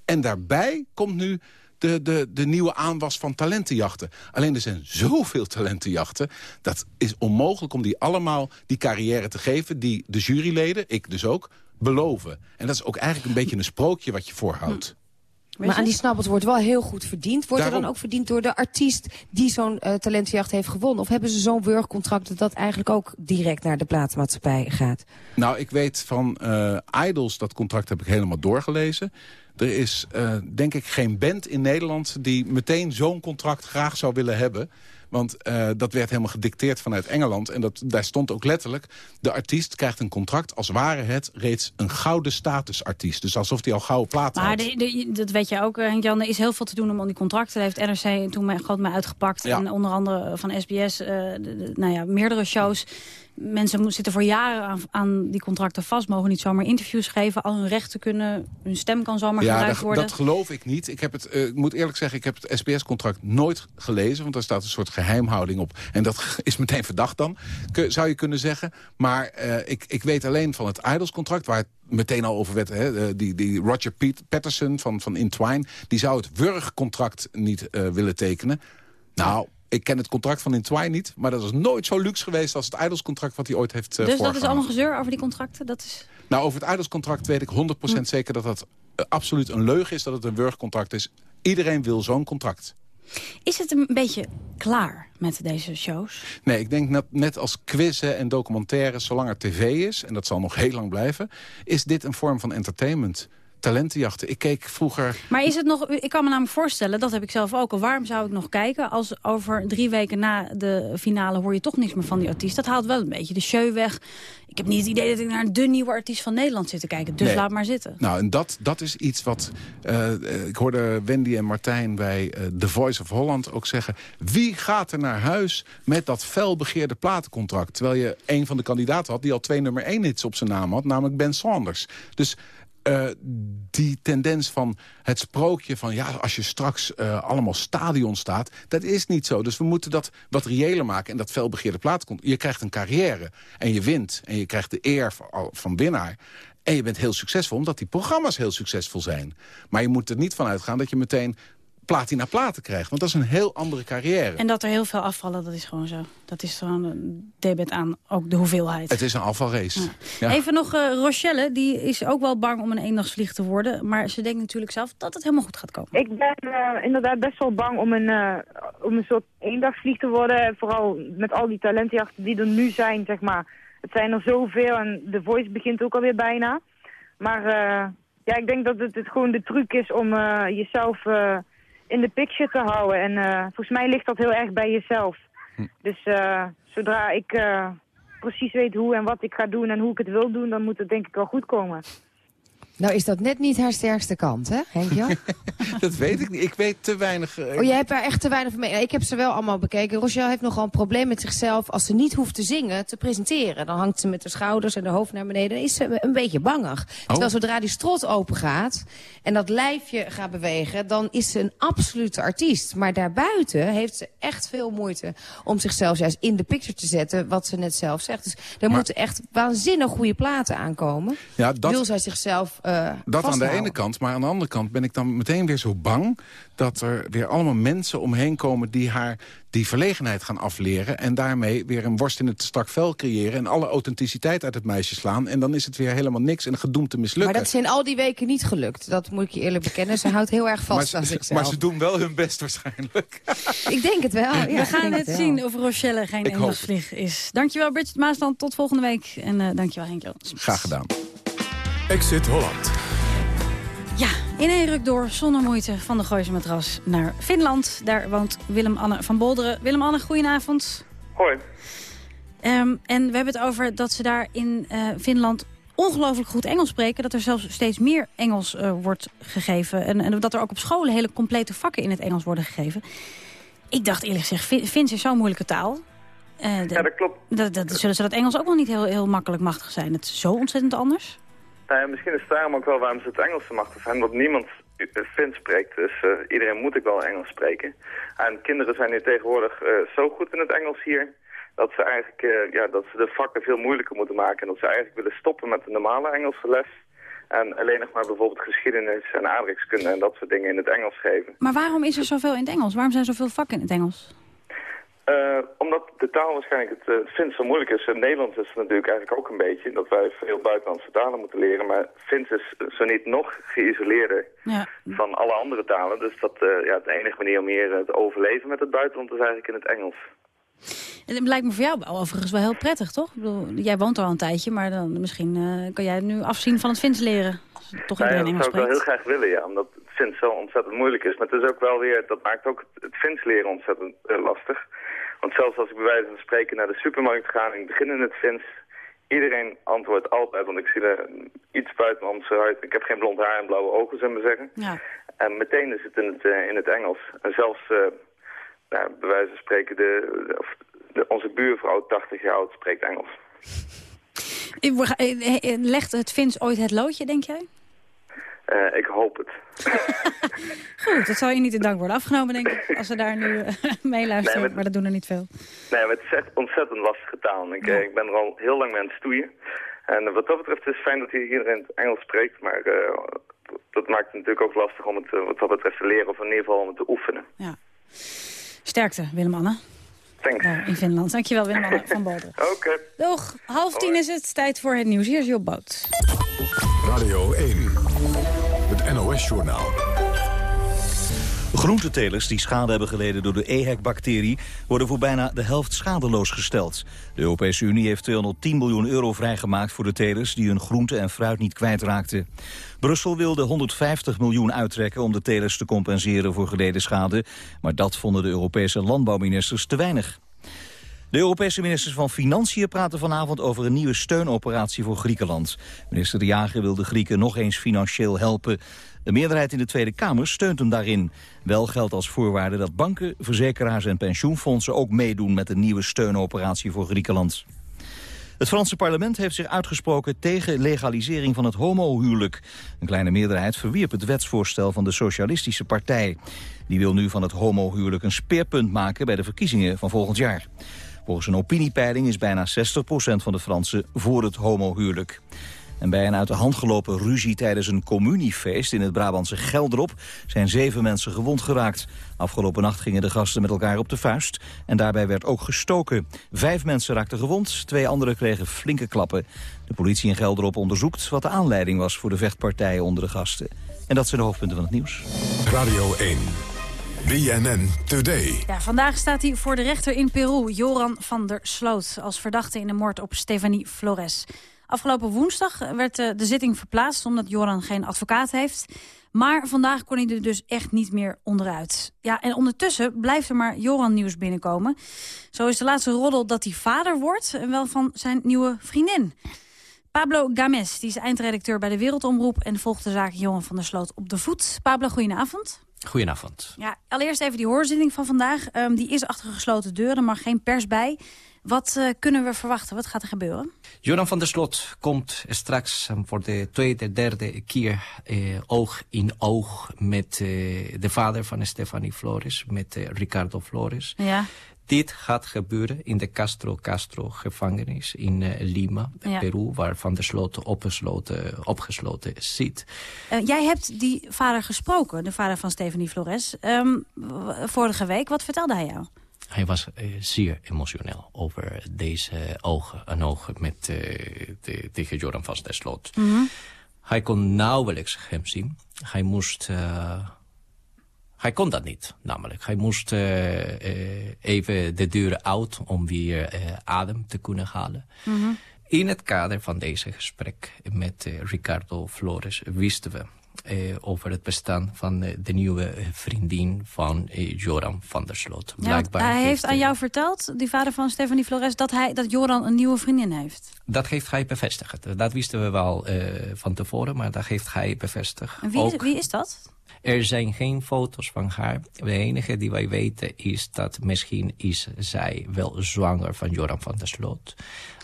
En daarbij komt nu de, de, de nieuwe aanwas van talentenjachten. Alleen er zijn zoveel talentenjachten. Dat is onmogelijk om die allemaal die carrière te geven... die de juryleden, ik dus ook, beloven. En dat is ook eigenlijk een beetje een sprookje wat je voorhoudt. Maar aan die snabbels wordt wel heel goed verdiend. Wordt er dan ook verdiend door de artiest die zo'n eh, talentenjacht heeft gewonnen? Of hebben ze zo'n wurgcontract dat dat eigenlijk ook direct naar de plaatsmaatschappij gaat? Nou, ik weet van eh, Idols, dat contract heb ik helemaal doorgelezen. Er is, eh, denk ik, geen band in Nederland... die meteen zo'n contract graag zou willen hebben. Want eh, dat werd helemaal gedicteerd vanuit Engeland. En dat, daar stond ook letterlijk... de artiest krijgt een contract als ware het reeds een gouden statusartiest. Dus alsof hij al gouden platen Maar had. de, de- dat weet je ook, eh, Henk-Jan. Er is heel veel te doen om al die contracten. Daar heeft NRC toen mij, groot mee uitgepakt. Ja. En onder andere van SBS, eh, de- de- nou ja, meerdere shows. Mensen zitten voor jaren aan, aan die contracten vast. Mogen niet zomaar interviews geven. Al hun rechten kunnen, hun stem kan zomaar Ja, gebruikt worden. dat geloof ik niet. Ik, heb het, eh, moet eerlijk zeggen, ik heb het SBS-contract nooit gelezen. Want daar staat een soort geheimhouding op. En dat <laughs> is meteen verdacht dan, zou je kunnen zeggen. Maar eh, ik, ik weet alleen van het Idols-contract... waar het meteen al over werd. Hè, eh, die, die Roger Piet- Patterson van, van Intwine... die zou het Wurg-contract niet willen tekenen. Nou... Ik ken het contract van Intwine niet, maar dat is nooit zo luxe geweest als het Idols-contract wat hij ooit heeft uh, dus dat is allemaal gezeur over die contracten? Dat is... Nou, over het Idols-contract weet ik 100% zeker dat dat eh, absoluut een leugen is, dat het een wurgcontract is. Iedereen wil zo'n contract. Is het een beetje klaar met deze shows? Nee, ik denk net, net als quizzen en documentaires, zolang er tv is... en dat zal nog <laughs> heel lang blijven, is dit een vorm van entertainment. Talentenjachten. Ik keek vroeger... Maar is het nog, ik kan me namelijk voorstellen, dat heb ik zelf ook al. Waarom zou ik nog kijken als over drie weken na de finale hoor je toch niks meer van die artiest? Dat haalt wel een beetje de show weg. Ik heb niet het idee dat ik naar de nieuwe artiest van Nederland zit te kijken. Dus Nee. laat maar zitten. Nou, en dat, dat is iets wat... eh, ik hoorde Wendy en Martijn bij eh, The Voice of Holland ook zeggen... wie gaat er naar huis met dat felbegeerde platencontract? Terwijl je een van de kandidaten had die al twee nummer één hits op zijn naam had... namelijk Ben Saunders. Dus eh, die tendens van het sprookje van... ja, als je straks eh, allemaal stadion staat, dat is niet zo. Dus we moeten dat wat reëler maken. En dat felbegeerde platencontract... je krijgt een carrière en je wint. En je krijgt de eer van, van winnaar. En je bent heel succesvol, omdat die programma's heel succesvol zijn. Maar je moet er niet van uitgaan dat je meteen platina platen krijgt. Want dat is een heel andere carrière. En dat er heel veel afvallen, dat is gewoon zo. Dat is gewoon een debet aan ook de hoeveelheid. Het is een afvalrace. Ja. Even nog uh, Rochelle, die is ook wel bang om een eendagsvlieg te worden. Maar ze denkt natuurlijk zelf dat het helemaal goed gaat komen. Ik ben uh, inderdaad best wel bang om een, uh, om een soort eendagsvlieg te worden. Vooral met al die talentenjachten die er nu zijn, zeg maar. Het zijn er zoveel en de Voice begint ook alweer bijna. Maar uh, ja, ik denk dat het, het gewoon de truc is om jezelf in de picture te houden. En uh, volgens mij ligt dat heel erg bij jezelf. Hm. Dus uh, zodra ik uh, precies weet hoe en wat ik ga doen en hoe ik het wil doen, dan moet het denk ik wel goed komen. Nou is dat net niet haar sterkste kant, hè, Henk-Jan? <laughs> dat weet ik niet. Ik weet te weinig... Uh, oh, jij hebt daar echt te weinig van mee. Ik heb ze wel allemaal bekeken. Rochelle heeft nogal een probleem met zichzelf. Als ze niet hoeft te zingen, te presenteren. Dan hangt ze met de schouders en de hoofd naar beneden. Dan is ze een beetje bangig. Oh. Terwijl zodra die strot open gaat en dat lijfje gaat bewegen... dan is ze een absolute artiest. Maar daarbuiten heeft ze echt veel moeite om zichzelf juist in de picture te zetten. Wat ze net zelf zegt. Dus er maar, moeten echt waanzinnig goede platen aankomen. Ja, dat... Wil zij zichzelf uh, Dat aan de ene kant, maar aan de andere kant ben ik dan meteen weer zo bang... dat er weer allemaal mensen omheen komen die haar die verlegenheid gaan afleren... en daarmee weer een worst in het strak vel creëren... en alle authenticiteit uit het meisje slaan. En dan is het weer helemaal niks en gedoemd te mislukken. Maar dat is in al die weken niet gelukt. Dat moet ik je eerlijk bekennen. Ze houdt heel erg vast maar aan ze, zichzelf. Maar ze doen wel hun best waarschijnlijk. ik denk het wel. Ja, We gaan het wel. zien of Rochelle geen eendagsvlieg is. Dankjewel Bridget Maasland. Tot volgende week. En uh, dankjewel Henk Jans. Graag gedaan. Exit Holland. Ja, in één ruk door, zonder moeite, van de Gooise Matras naar Finland. Daar woont Willem-Anne van Bolderen. Willem-Anne, goedenavond. Hoi. Um, en we hebben het over dat ze daar in uh, Finland ongelooflijk goed Engels spreken. Dat er zelfs steeds meer Engels uh, wordt gegeven. En, en, dat er ook op scholen hele complete vakken in het Engels worden gegeven. Ik dacht eerlijk gezegd, Fins is zo'n moeilijke taal. Uh, ja, dat klopt. Dat, dat, zullen ze dat Engels ook wel niet heel, heel makkelijk machtig zijn. Het is zo ontzettend anders. Nou ja, misschien is het daarom ook wel waarom ze het Engels machtig zijn. Want niemand Fins spreekt, dus uh, iedereen moet ook wel Engels spreken. En kinderen zijn nu tegenwoordig uh, zo goed in het Engels hier... dat ze eigenlijk ja, dat ze de vakken veel moeilijker moeten maken. En dat ze eigenlijk willen stoppen met de normale Engelse les... En alleen nog maar bijvoorbeeld geschiedenis en aardrijkskunde en dat soort dingen in het Engels geven. Maar waarom is er zoveel in het Engels? Waarom zijn zoveel vakken in het Engels? Eh, omdat de taal waarschijnlijk het uh, Fins zo moeilijk is. In Nederland is het natuurlijk eigenlijk ook een beetje dat wij veel buitenlandse talen moeten leren. Maar Fins is zo niet nog geïsoleerder Ja. van alle andere talen. Dus dat, eh, ja, de enige manier om hier te overleven met het buitenland is eigenlijk in het Engels. Het lijkt me voor jou overigens wel heel prettig, toch? Ik bedoel, jij woont er al een tijdje, maar dan misschien eh, kan jij nu afzien van het Fins leren. Als toch Nou ja, dat Engels zou ik wel heel graag willen, ja. Omdat Fins zo ontzettend moeilijk is. Maar het is ook wel weer, dat maakt ook het Fins leren ontzettend eh, lastig. Want zelfs als ik bij wijze van spreken naar de supermarkt ga en ik begin in het Fins... Iedereen antwoordt altijd, want ik zie er iets buitenlandse uit. Ik heb geen blond haar en blauwe ogen, zullen we maar zeggen. Ja. En meteen is het in het, eh, in het Engels. En zelfs, eh, nou, bij wijze van spreken, de, de- of de, onze buurvrouw, 80 jaar oud, spreekt Engels. <laughs> Legt het Fins ooit het loodje, denk jij? Eh, ik hoop het. <laughs> Goed, dat zal je niet in dank worden afgenomen, denk ik. Als ze daar nu eh, <laughs> meeluisteren, Nee, maar- dat doen er niet veel. Nee, maar het is echt ontzettend lastige taal. En Ik, eh, ik ben er al heel lang mee aan het stoeien. En wat dat betreft is het fijn dat hier iedereen het Engels spreekt. Maar eh, dat maakt het natuurlijk ook lastig om het wat dat betreft te leren. Of in ieder geval om het te oefenen. Sterkte, Willem-Anne. Thanks. Daar in Finland. Dankjewel, Willem-Anne <laughs> van Boden. Oké. Doeg, half tien is het. Tijd voor het nieuws. Hier is Job Boot. Radio 1. NOS-journaal. Groentetelers die schade hebben geleden door de EHEC-bacterie... worden voor bijna de helft schadeloos gesteld. De Europese Unie heeft 210 miljoen euro vrijgemaakt voor de telers... die hun groente en fruit niet kwijtraakten. Brussel wilde 150 miljoen uittrekken om de telers te compenseren voor geleden schade. Maar dat vonden de Europese landbouwministers te weinig. De Europese ministers van Financiën praten vanavond over een nieuwe steunoperatie voor Griekenland. Minister De Jager wil de Grieken nog eens financieel helpen. De meerderheid in de Tweede Kamer steunt hem daarin. Wel geldt als voorwaarde dat banken, verzekeraars en pensioenfondsen ook meedoen met een nieuwe steunoperatie voor Griekenland. Het Franse parlement heeft zich uitgesproken tegen legalisering van het homohuwelijk. Een kleine meerderheid verwierp het wetsvoorstel van de Socialistische Partij. Die wil nu van het homohuwelijk een speerpunt maken bij de verkiezingen van volgend jaar. Volgens een opiniepeiling is bijna 60% van de Fransen voor het homohuwelijk. En bij een uit de hand gelopen ruzie tijdens een communiefeest in het Brabantse Geldrop zijn zeven mensen gewond geraakt. Afgelopen nacht gingen de gasten met elkaar op de vuist en daarbij werd ook gestoken. Vijf mensen raakten gewond, twee anderen kregen flinke klappen. De politie in Geldrop onderzoekt wat de aanleiding was voor de vechtpartijen onder de gasten. En dat zijn de hoofdpunten van het nieuws. Radio 1. BNN Today. Ja, vandaag staat hij voor de rechter in Peru, Joran van der Sloot... als verdachte in de moord op Stefanie Flores. Afgelopen woensdag werd eh, de zitting verplaatst... omdat Joran geen advocaat heeft. Maar vandaag kon hij er dus echt niet meer onderuit. Ja, en ondertussen blijft er maar Joran-nieuws binnenkomen. Zo is de laatste roddel dat hij vader wordt... en wel van zijn nieuwe vriendin. Pablo Games, die is eindredacteur bij de Wereldomroep... en volgt de zaak Joran van der Sloot op de voet. Pablo, goedenavond. Goedenavond. Ja, allereerst even die hoorzitting van vandaag. Ehm, die is achter gesloten deuren, er mag geen pers bij. Wat eh, kunnen we verwachten? Wat gaat er gebeuren? Joran van der Slot komt straks voor de tweede, derde keer eh, oog in oog met eh, de vader van Stefanie Flores, met eh, Ricardo Flores. Ja. Dit gaat gebeuren in de Castro Castro gevangenis in eh, Lima, Ja. Peru, waar Van der Slot opgesloten, opgesloten zit. Eh, jij hebt die vader gesproken, de vader van Stephanie Flores, ehm, vorige week. Wat vertelde hij jou? Hij was eh, zeer emotioneel over deze ogen en ogen met de, tegen Joran van der Slot. Hij kon nauwelijks hem zien. Hij moest... hij kon dat niet, namelijk. Hij moest eh, eh, even de deuren uit om weer eh, adem te kunnen halen. In het kader van deze gesprek met Ricardo Flores wisten we over het bestaan van de nieuwe vriendin van eh, Joran van der Slot. Ja, hij heeft heeft, aan jou verteld, die vader van Stephanie Flores, dat, hij, dat Joran een nieuwe vriendin heeft. Dat heeft hij bevestigd. Dat wisten we wel van tevoren, maar dat heeft hij bevestigd. En wie, Ook- wie is dat? Er zijn geen foto's van haar. De enige die wij weten is dat misschien is zij wel zwanger van Joran van der Sloot.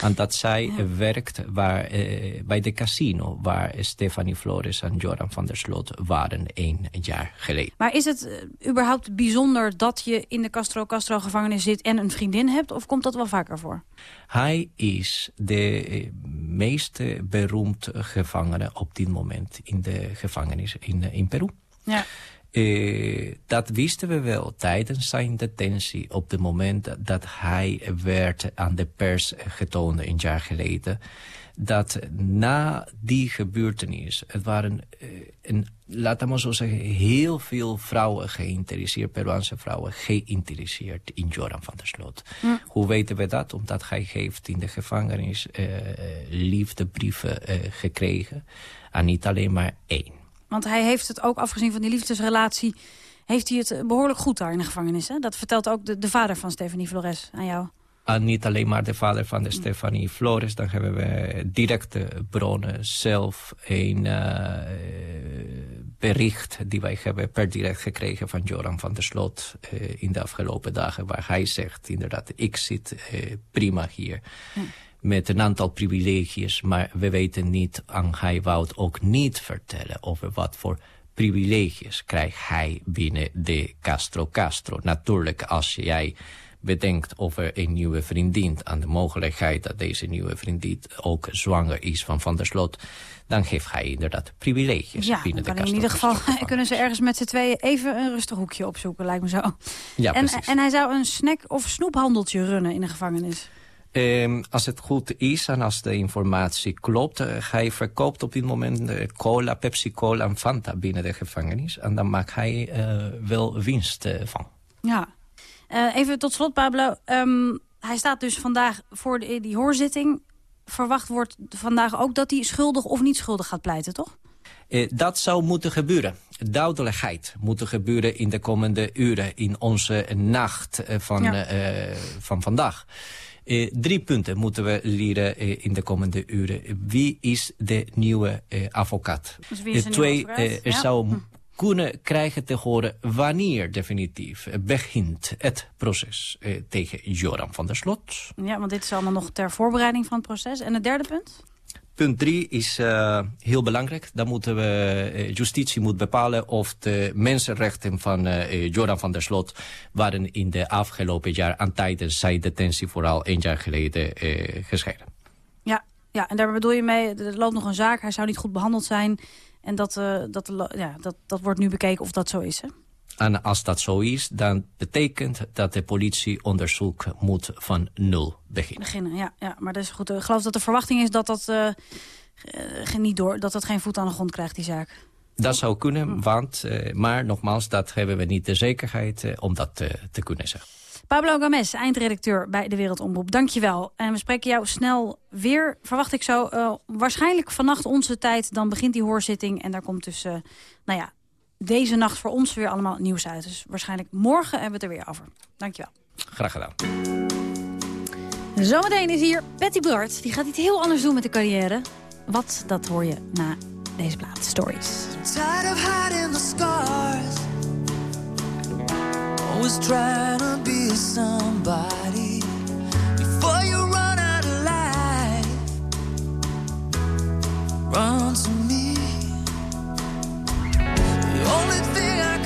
En dat zij werkt waar, eh, bij de casino waar Stefanie Flores en Joran van der Sloot waren één jaar geleden. Maar is het eh, überhaupt bijzonder dat je in de Castro Castro gevangenis zit en een vriendin hebt? Of komt dat wel vaker voor? Hij is de eh, meest beroemd gevangene op dit moment in de gevangenis in, in Peru. Ja. Eh, dat wisten we wel tijdens zijn detentie op het moment dat, hij werd aan de pers getoond een jaar geleden. Dat na die gebeurtenis, het waren, eh, een, laten we zo zeggen, heel veel vrouwen geïnteresseerd, Peruaanse vrouwen geïnteresseerd in Joran van der Sloot. Hm. Hoe weten we dat? Omdat hij heeft in de gevangenis eh, liefdebrieven gekregen. En niet alleen maar één. Want hij heeft het ook, afgezien van die liefdesrelatie... heeft hij het eh, behoorlijk goed daar in de gevangenis. Hè? Dat vertelt ook de, de vader van Stephanie Flores aan jou. En niet alleen maar de vader van de Stefanie Flores. Dan hebben we directe bronnen zelf. Een eh, bericht die wij hebben per direct gekregen van Joran van der Slot eh, in de afgelopen dagen. Waar hij zegt inderdaad, ik zit prima hier. Met een aantal privileges, maar we weten niet, en hij wou ook niet vertellen over wat voor privileges krijgt hij binnen de Castro Castro. Natuurlijk, als jij bedenkt over een nieuwe vriendin... aan de mogelijkheid dat deze nieuwe vriendin ook zwanger is van Van der Slot... dan geeft hij inderdaad privileges Ja, binnen de kan in Castro ieder geval <laughs> kunnen ze ergens met z'n tweeën even een rustig hoekje opzoeken, lijkt me zo. Ja, en, precies. en hij zou een snack- of snoephandeltje runnen in de gevangenis. Ehm, als het goed is en als de informatie klopt... eh, hij verkoopt op dit moment eh, cola, Pepsi Cola en Fanta binnen de gevangenis. En dan maakt hij eh, wel winst van. Ja. Even tot slot, Pablo. Ehm, hij staat dus vandaag voor de, die hoorzitting. Verwacht wordt vandaag ook dat hij schuldig of niet schuldig gaat pleiten, toch? Dat zou moeten gebeuren. Duidelijkheid moet gebeuren in de komende uren, in onze nacht van, Ja. van vandaag. Eh, drie punten moeten we leren eh, in de komende uren. Wie is de nieuwe eh, advocaat? Dus wie is de twee, er Ja. zou Hm. kunnen krijgen te horen wanneer definitief begint het proces tegen Joran van der Slot. Ja, want dit is allemaal nog ter voorbereiding van het proces. En het derde punt? Punt drie is eh, heel belangrijk. Dan moeten we, eh, justitie moet bepalen of de mensenrechten van eh Joran van der Slot waren in de afgelopen jaar en tijdens zijn detentie vooral een jaar geleden eh, gescheiden. Ja, ja, en daar bedoel je mee, er loopt nog een zaak. Hij zou niet goed behandeld zijn. En dat, dat, ja, dat, dat wordt nu bekeken of dat zo is, hè? En als dat zo is, dan betekent dat de politie onderzoek moet van nul beginnen. Beginnen, ja. ja. Maar dat is goed. Ik geloof dat de verwachting is dat dat, eh, eh, geen- niet door, dat dat geen voet aan de grond krijgt, die zaak. Dat zou kunnen, want, eh, maar nogmaals, dat hebben we niet de zekerheid om dat te kunnen zeggen. Pablo Games, eindredacteur bij De Wereldomroep. Dankjewel. En we spreken jou snel weer, verwacht ik zo. waarschijnlijk vannacht onze tijd, dan begint die hoorzitting. En daar komt dus, nou ja, deze nacht voor ons weer allemaal nieuws uit. Dus waarschijnlijk morgen hebben we het er weer over. Dankjewel. Graag gedaan. Zometeen is hier Patty Bart. Die gaat iets heel anders doen met de carrière. Wat, dat hoor je na deze plaat. Stories. Tired of hiding the scars. Always trying to be somebody before you run out of life. Run to only thing I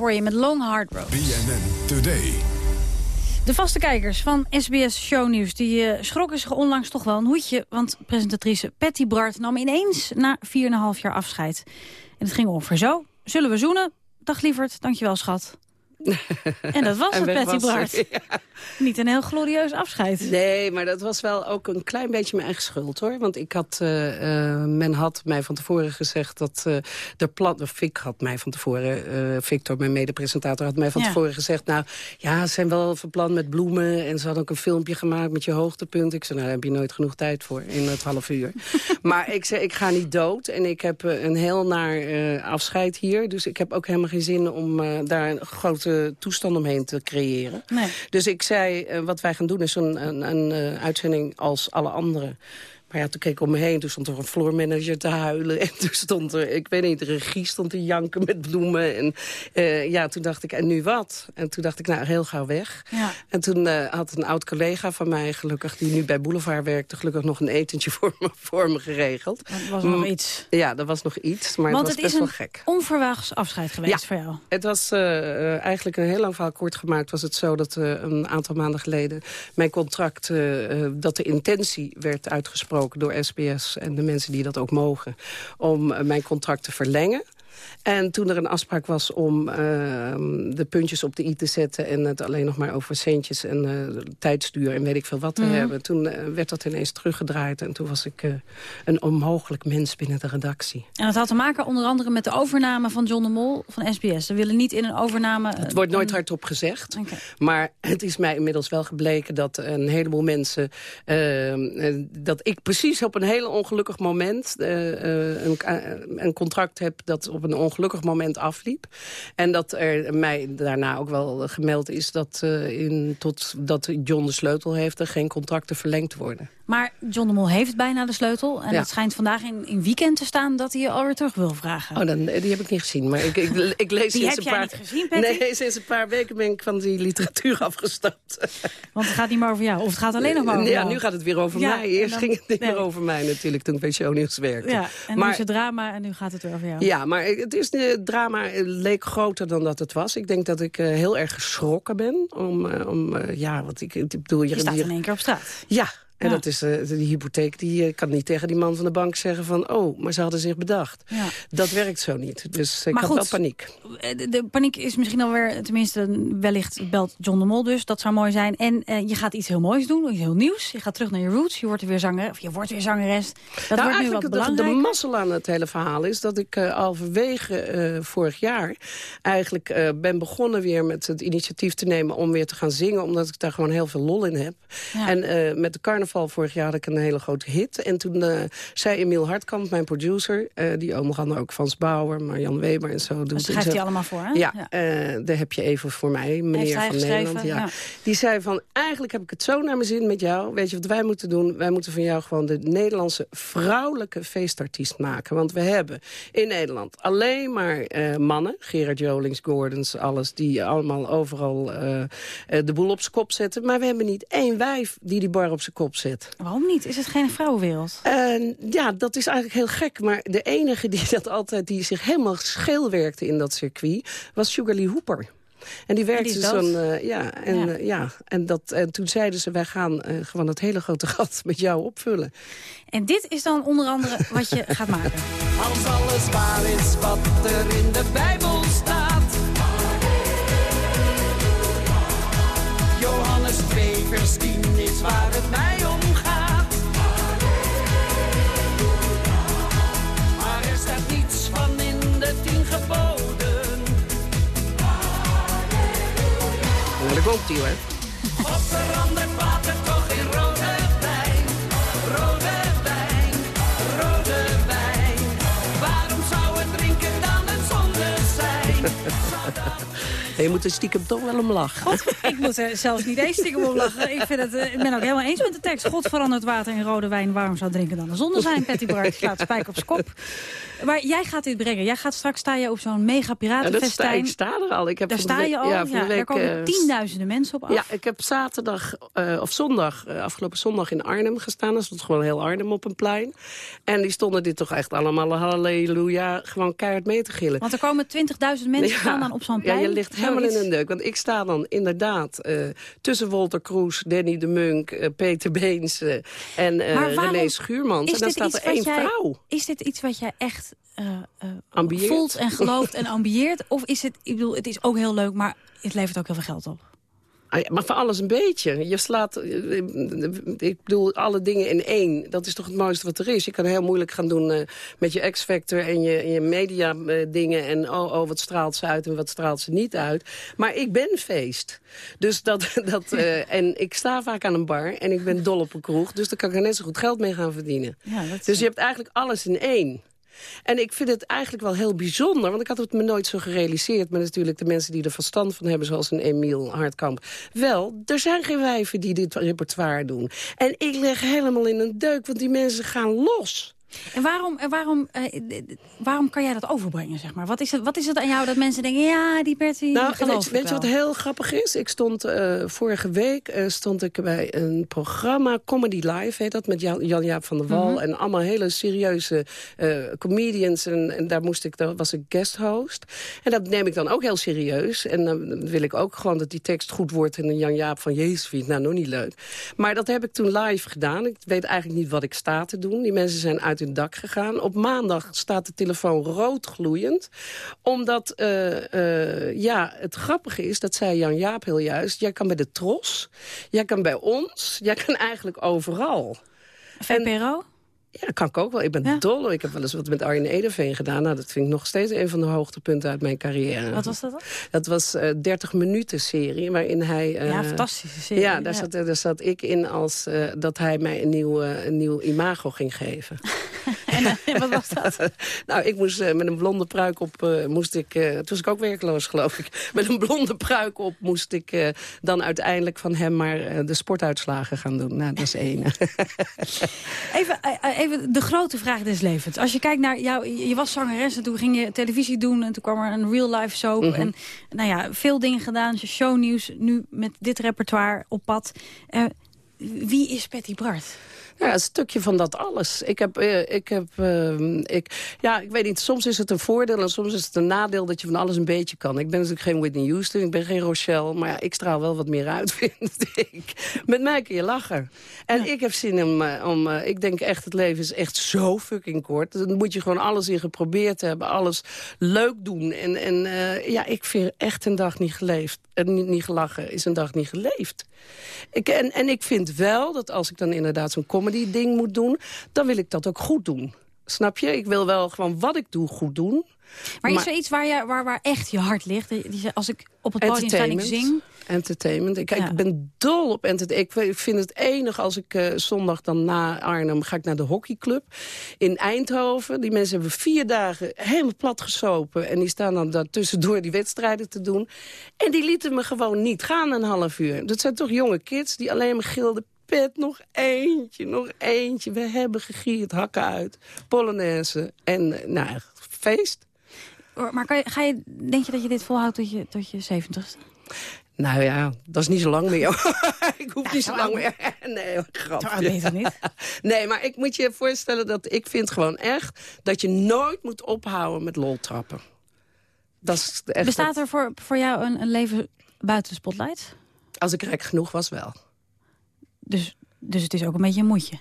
hoor je met Long Hard Road. BNN Today. De vaste kijkers van SBS Shownieuws die eh, schrokken zich onlangs toch wel een hoedje. Want presentatrice Patty Bart nam ineens na 4,5 jaar afscheid. En het ging ongeveer zo. Zullen we zoenen? Dag lieverd, dankjewel schat. <laughs> En dat was En het, Patty Bart. Niet een heel glorieus afscheid. Nee, maar dat was wel ook een klein beetje mijn eigen schuld, hoor. Want ik had, eh, eh, men had mij van tevoren gezegd dat eh, de plan... Vic had mij van tevoren, Victor, mijn medepresentator, had mij van Ja. tevoren gezegd... nou, ja, ze zijn wel van plan met bloemen. En ze hadden ook een filmpje gemaakt met je hoogtepunt. Ik zei, nou, daar heb je nooit genoeg tijd voor in het half uur. <laughs> maar ik zei, ik ga niet dood. En ik heb een heel naar afscheid hier. Dus ik heb ook helemaal geen zin om daar een grote toestand omheen te creëren. Nee. Dus ik zei, eh, wat wij gaan doen is een, een, een eh, uitzending als alle andere. Maar ja, toen keek ik om me heen. Toen stond er een floormanager te huilen. <laughs> En toen stond er, ik weet niet, de regie stond te janken met bloemen. En eh, ja, toen dacht ik, en nu wat? En toen dacht ik, nou, heel gauw weg. Ja. En toen eh, had een oud collega van mij, gelukkig, die nu bij Boulevard werkte... gelukkig nog een etentje <laughs> voor me, voor me geregeld. Dat was nog Mm, iets. Ja, dat was nog iets, maar Want het het was is best een wel gek. onverwachts afscheid geweest Ja. voor jou. Het was eh, eigenlijk een heel lang verhaal kort gemaakt. Was het zo dat een aantal maanden geleden mijn contract, dat de intentie werd uitgesproken door SBS en de mensen die dat ook mogen, om eh, mijn contract te verlengen. En toen er een afspraak was om eh, de puntjes op de i te zetten... en het alleen nog maar over centjes en eh, tijdstuur en weet ik veel wat te Mhm. hebben... toen eh, werd dat ineens teruggedraaid. En toen was ik eh, een onmogelijk mens binnen de redactie. En dat had te maken onder andere met de overname van John de Mol van SBS. Ze willen niet in een overname... Het wordt nooit hardop gezegd. Maar het is mij inmiddels wel gebleken dat een heleboel mensen... eh, eh, dat ik precies op een heel ongelukkig moment... een, een contract heb dat op een ongelukkig moment afliep. En dat er mij daarna ook wel gemeld is... dat, eh, in, tot, dat John de sleutel heeft... er geen contracten verlengd worden. Maar John de Mol heeft bijna de sleutel. En Ja. het schijnt vandaag in, in weekend te staan dat hij je alweer terug wil vragen. Oh, dan, die heb ik niet gezien. Maar ik, ik, ik lees <laughs> Die sinds heb een jij paar... niet gezien, Patty? Nee, sinds een paar weken ben ik van die literatuur <laughs> afgestapt. Want het gaat niet meer over jou. Of het gaat alleen nog maar over Ja, jou. nu gaat het weer over Ja, mij. Eerst dan- ging het niet nee. meer over mij natuurlijk toen ik bij Shownieuws werkte. Ja, en nu maar, is het drama en nu gaat het weer over jou. ja, maar het is het drama eh, leek groter dan dat het was. Ik denk dat ik eh, heel erg geschrokken ben. Om, eh, om eh, ja, wat ik, ik bedoel... Je staat in één keer op straat. Ja, en Ja. dat is eh, die hypotheek. Die eh, kan niet tegen die man van de bank zeggen van... oh, maar ze hadden zich bedacht. Ja. Dat werkt zo niet. Dus ik Maar had goed, wel paniek. Eh, De, de paniek is misschien alweer, tenminste wellicht belt John de Mol dus. Dat zou mooi zijn. En je gaat iets heel moois doen, iets heel nieuws. Je gaat terug naar je roots. Je wordt weer zanger, of je wordt weer zangeres. Dat nou, wordt nu wat de, de belangrijk. mazzel aan het hele verhaal is dat ik halverwege vorig jaar eigenlijk ben begonnen weer met het initiatief te nemen om weer te gaan zingen, omdat ik daar gewoon heel veel lol in heb. Ja. En met de carnaval vorig jaar had ik een hele grote hit. En toen uh, zei Emiel Hartkamp, mijn producer, uh, die onder andere ook Frans Bauer, Marjan Weber en zo doet. Dat schrijft hij allemaal voor, hè? Ja, ja. Uh, daar heb je even voor mij, meneer van Nederland. Ja. ja. Die zei van, eigenlijk heb ik het zo naar mijn zin met jou. Weet je wat wij moeten doen? Wij moeten van jou gewoon de Nederlandse vrouwelijke feestartiest maken. Want we hebben in Nederland alleen maar mannen, Gerard Jolings, Gordons, alles, die allemaal overal de boel op zijn kop zetten. Maar we hebben niet één wijf die die bar op zijn kop Waarom niet? Is het geen vrouwenwereld? Uh, ja, dat is eigenlijk heel gek. Maar de enige die dat altijd, die zich helemaal scheel werkte in dat circuit, was Sugar Lee Hooper. En die werkte zo'n... Uh, ja, en, ja. Uh, ja, en, dat, en toen zeiden ze, wij gaan uh, gewoon het hele grote gat met jou opvullen. En dit is dan onder andere wat je gaat maken. <laughs> Als alles waar is wat er in de Bijbel staat. Johannes 2 vers 10 is waar het mij geboden. Nou, daar komt hij hoor. God verandert water zijn? je moet er stiekem toch wel om lachen. God, ik moet er zelfs niet eens stiekem om lachen. Ik, vind het, eh, ik ben ook helemaal eens met de tekst. God verandert water in rode wijn. Waarom zou drinken dan de zonde zijn? Patty Bart slaat spijk op kop. Maar jij gaat dit brengen. Jij gaat straks sta je op zo'n mega piratenfestijn. Ja, ik sta er al. Ik heb Daar sta je al. Ja, ja, daar komen eh, tienduizenden mensen op af. Ja, ik heb zaterdag uh, of zondag, uh, afgelopen zondag in Arnhem gestaan. Er stond gewoon heel Arnhem op een plein. En die stonden dit toch echt allemaal halleluja gewoon keihard mee te gillen. Want er komen 20.000 mensen ja, staan dan op zo'n plein. Ja, je ligt helemaal in een deuk. Want ik sta dan inderdaad tussen Walter Kroes, Danny de Munk, Peter Beens en René Schuurmans. En dan staat er één jij, vrouw. Is dit iets wat jij echt uh, uh, voelt en gelooft <laughs> en ambieert? Of is het, ik bedoel, het is ook heel leuk, maar het levert ook heel veel geld op? Ah maar voor alles een beetje. Je slaat, eh, ik bedoel, alle dingen in één. Dat is toch het mooiste wat er is. Je kan heel moeilijk gaan doen uh, met je X-Factor en je, je media dingen. En oh, oh, wat straalt ze uit en wat straalt ze niet uit. Maar ik ben feest. Dus dat, <laughs> dat, uh, <laughs> en ik sta vaak aan een bar en ik ben dol op een kroeg. Dus daar kan ik er net zo goed geld mee gaan verdienen. Ja, dus je hebt eigenlijk alles in één. En ik vind het eigenlijk wel heel bijzonder, want ik had het me nooit zo gerealiseerd. Maar natuurlijk de mensen die er verstand van hebben, zoals een Emiel Hartkamp. Wel, er zijn geen wijven die dit repertoire doen. En ik leg helemaal in een deuk, want die mensen gaan los. En waarom, waarom, uh, waarom kan jij dat overbrengen, zeg maar? Wat is, het, wat is het aan jou dat mensen denken, ja, die Bertie, nou, weet, weet je wat heel grappig is? Ik stond uh, vorige week uh, stond ik bij een programma, Comedy Live heet dat, met Jan-Jaap van der Wal. Mm -hmm. En allemaal hele serieuze comedians. En, en, daar, moest ik, daar was ik guest host. En dat neem ik dan ook heel serieus. En dan wil ik ook gewoon dat die tekst goed wordt. En Jan-Jaap van, jezus, vind nou nog niet leuk. Maar dat heb ik toen live gedaan. Ik weet eigenlijk niet wat ik sta te doen. Die mensen zijn uit hun dak gegaan. Op maandag staat de telefoon rood gloeiend. Omdat, uh, uh, ja, het grappige is, dat zei Jan-Jaap heel juist... jij kan bij de Tros, jij kan bij ons, jij kan eigenlijk overal. VPRO? Ja, dat kan ik ook wel. Ik ben ja. dol. Ik heb wel eens wat met Arjen Edeveen gedaan. Nou, dat vind ik nog steeds een van de hoogtepunten uit mijn carrière. Wat was dat dan? Dat was uh, 30 minuten serie, waarin hij... Uh, ja, fantastische serie. Ja, daar, ja. Zat, daar zat ik in als uh, dat hij mij een nieuw, een nieuw imago ging geven. <laughs> en wat was dat? <laughs> nou, ik moest met een blonde pruik op... moest ik, toen was ik ook werkloos, geloof ik. Met een blonde pruik op moest ik dan uiteindelijk van hem maar de sportuitslagen gaan doen. Nou, dat is één. <laughs> Even even de grote vraag des levens. Als je kijkt naar jou, je was zangeres en toen ging je televisie doen... en toen kwam er een real-life soap. Mm -hmm. En nou ja, veel dingen gedaan, shownieuws, nu met dit repertoire op pad. Uh, wie is Patty Bart? Ja, een stukje van dat alles. Ik heb, uh, ik heb, uh, ik, ja, ik weet niet, soms is het een voordeel en soms is het een nadeel dat je van alles een beetje kan. Ik ben natuurlijk geen Whitney Houston, ik ben geen Rochelle, maar ja, ik straal wel wat meer uit, <laughs> vind ik. Met mij kun je lachen. En ja. ik heb zin om, uh, om uh, ik denk echt, het leven is echt zo fucking kort. Dan moet je gewoon alles in geprobeerd hebben, alles leuk doen. En, en uh, ja, ik vind echt een dag niet geleefd. En niet, niet gelachen is een dag niet geleefd. Ik, en, en ik vind wel dat als ik dan inderdaad zo'n comedy ding moet doen... dan wil ik dat ook goed doen. Snap je? Ik wil wel gewoon wat ik doe goed doen. Maar, maar is er iets waar, je, waar, waar echt je hart ligt? Als ik op het podium sta en ik zing... Entertainment. Ik, ja. ik ben dol op entertainment. Ik vind het enig als ik uh, zondag dan na Arnhem ga ik naar de hockeyclub in Eindhoven. Die mensen hebben vier dagen helemaal plat gesopen. En die staan dan daar tussendoor die wedstrijden te doen. En die lieten me gewoon niet gaan een half uur. Dat zijn toch jonge kids die alleen maar gilden pet, nog eentje, nog eentje. We hebben gegierd, hakken uit, polonaise en nou, feest. Maar kan je, ga je, denk je dat je dit volhoudt tot je, tot je 70 Nou ja, dat is niet zo lang meer. <laughs> ik hoef ja, niet zo lang meer. <laughs> nee, grapje. het niet. <laughs> nee, maar ik moet je voorstellen dat ik vind gewoon echt... dat je nooit moet ophouden met loltrappen. Dat is echt Bestaat er voor, voor jou een, een leven buiten de spotlight? Als ik rijk genoeg was, wel. Dus, dus het is ook een beetje een moedje?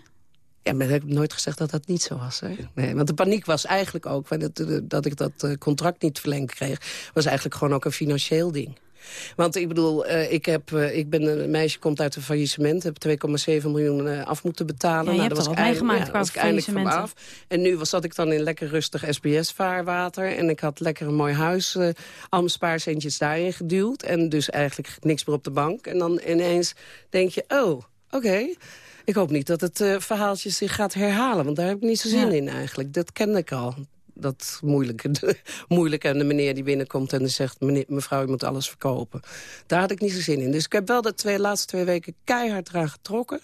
Ja, maar ik heb nooit gezegd dat dat niet zo was. Hè? Nee, want de paniek was eigenlijk ook, dat, dat ik dat eh, contract niet verlengd kreeg... was eigenlijk gewoon ook een financieel ding. Want ik bedoel, uh, ik, heb, ik ben een meisje komt uit een faillissement. Heb 2,7 miljoen af moeten betalen. Ja, je nou, hebt dat was meegemaakt ja, was ik eindelijk van af. En nu was, zat ik dan in lekker rustig SBS-vaarwater. En ik had lekker een mooi huis. Uh, al mijn spaarcentjes daarin geduwd. En dus eigenlijk niks meer op de bank. En dan ineens denk je, oh, oké. Okay. Ik hoop niet dat het uh, verhaaltje zich gaat herhalen. Want daar heb ik niet zo zin ja. in eigenlijk. Dat kende ik al. dat moeilijke, <laughs> moeilijke en de meneer die binnenkomt en zegt... Meneer, mevrouw, je moet alles verkopen. Daar had ik niet zo zin in. Dus ik heb wel de twee, laatste twee weken keihard eraan getrokken.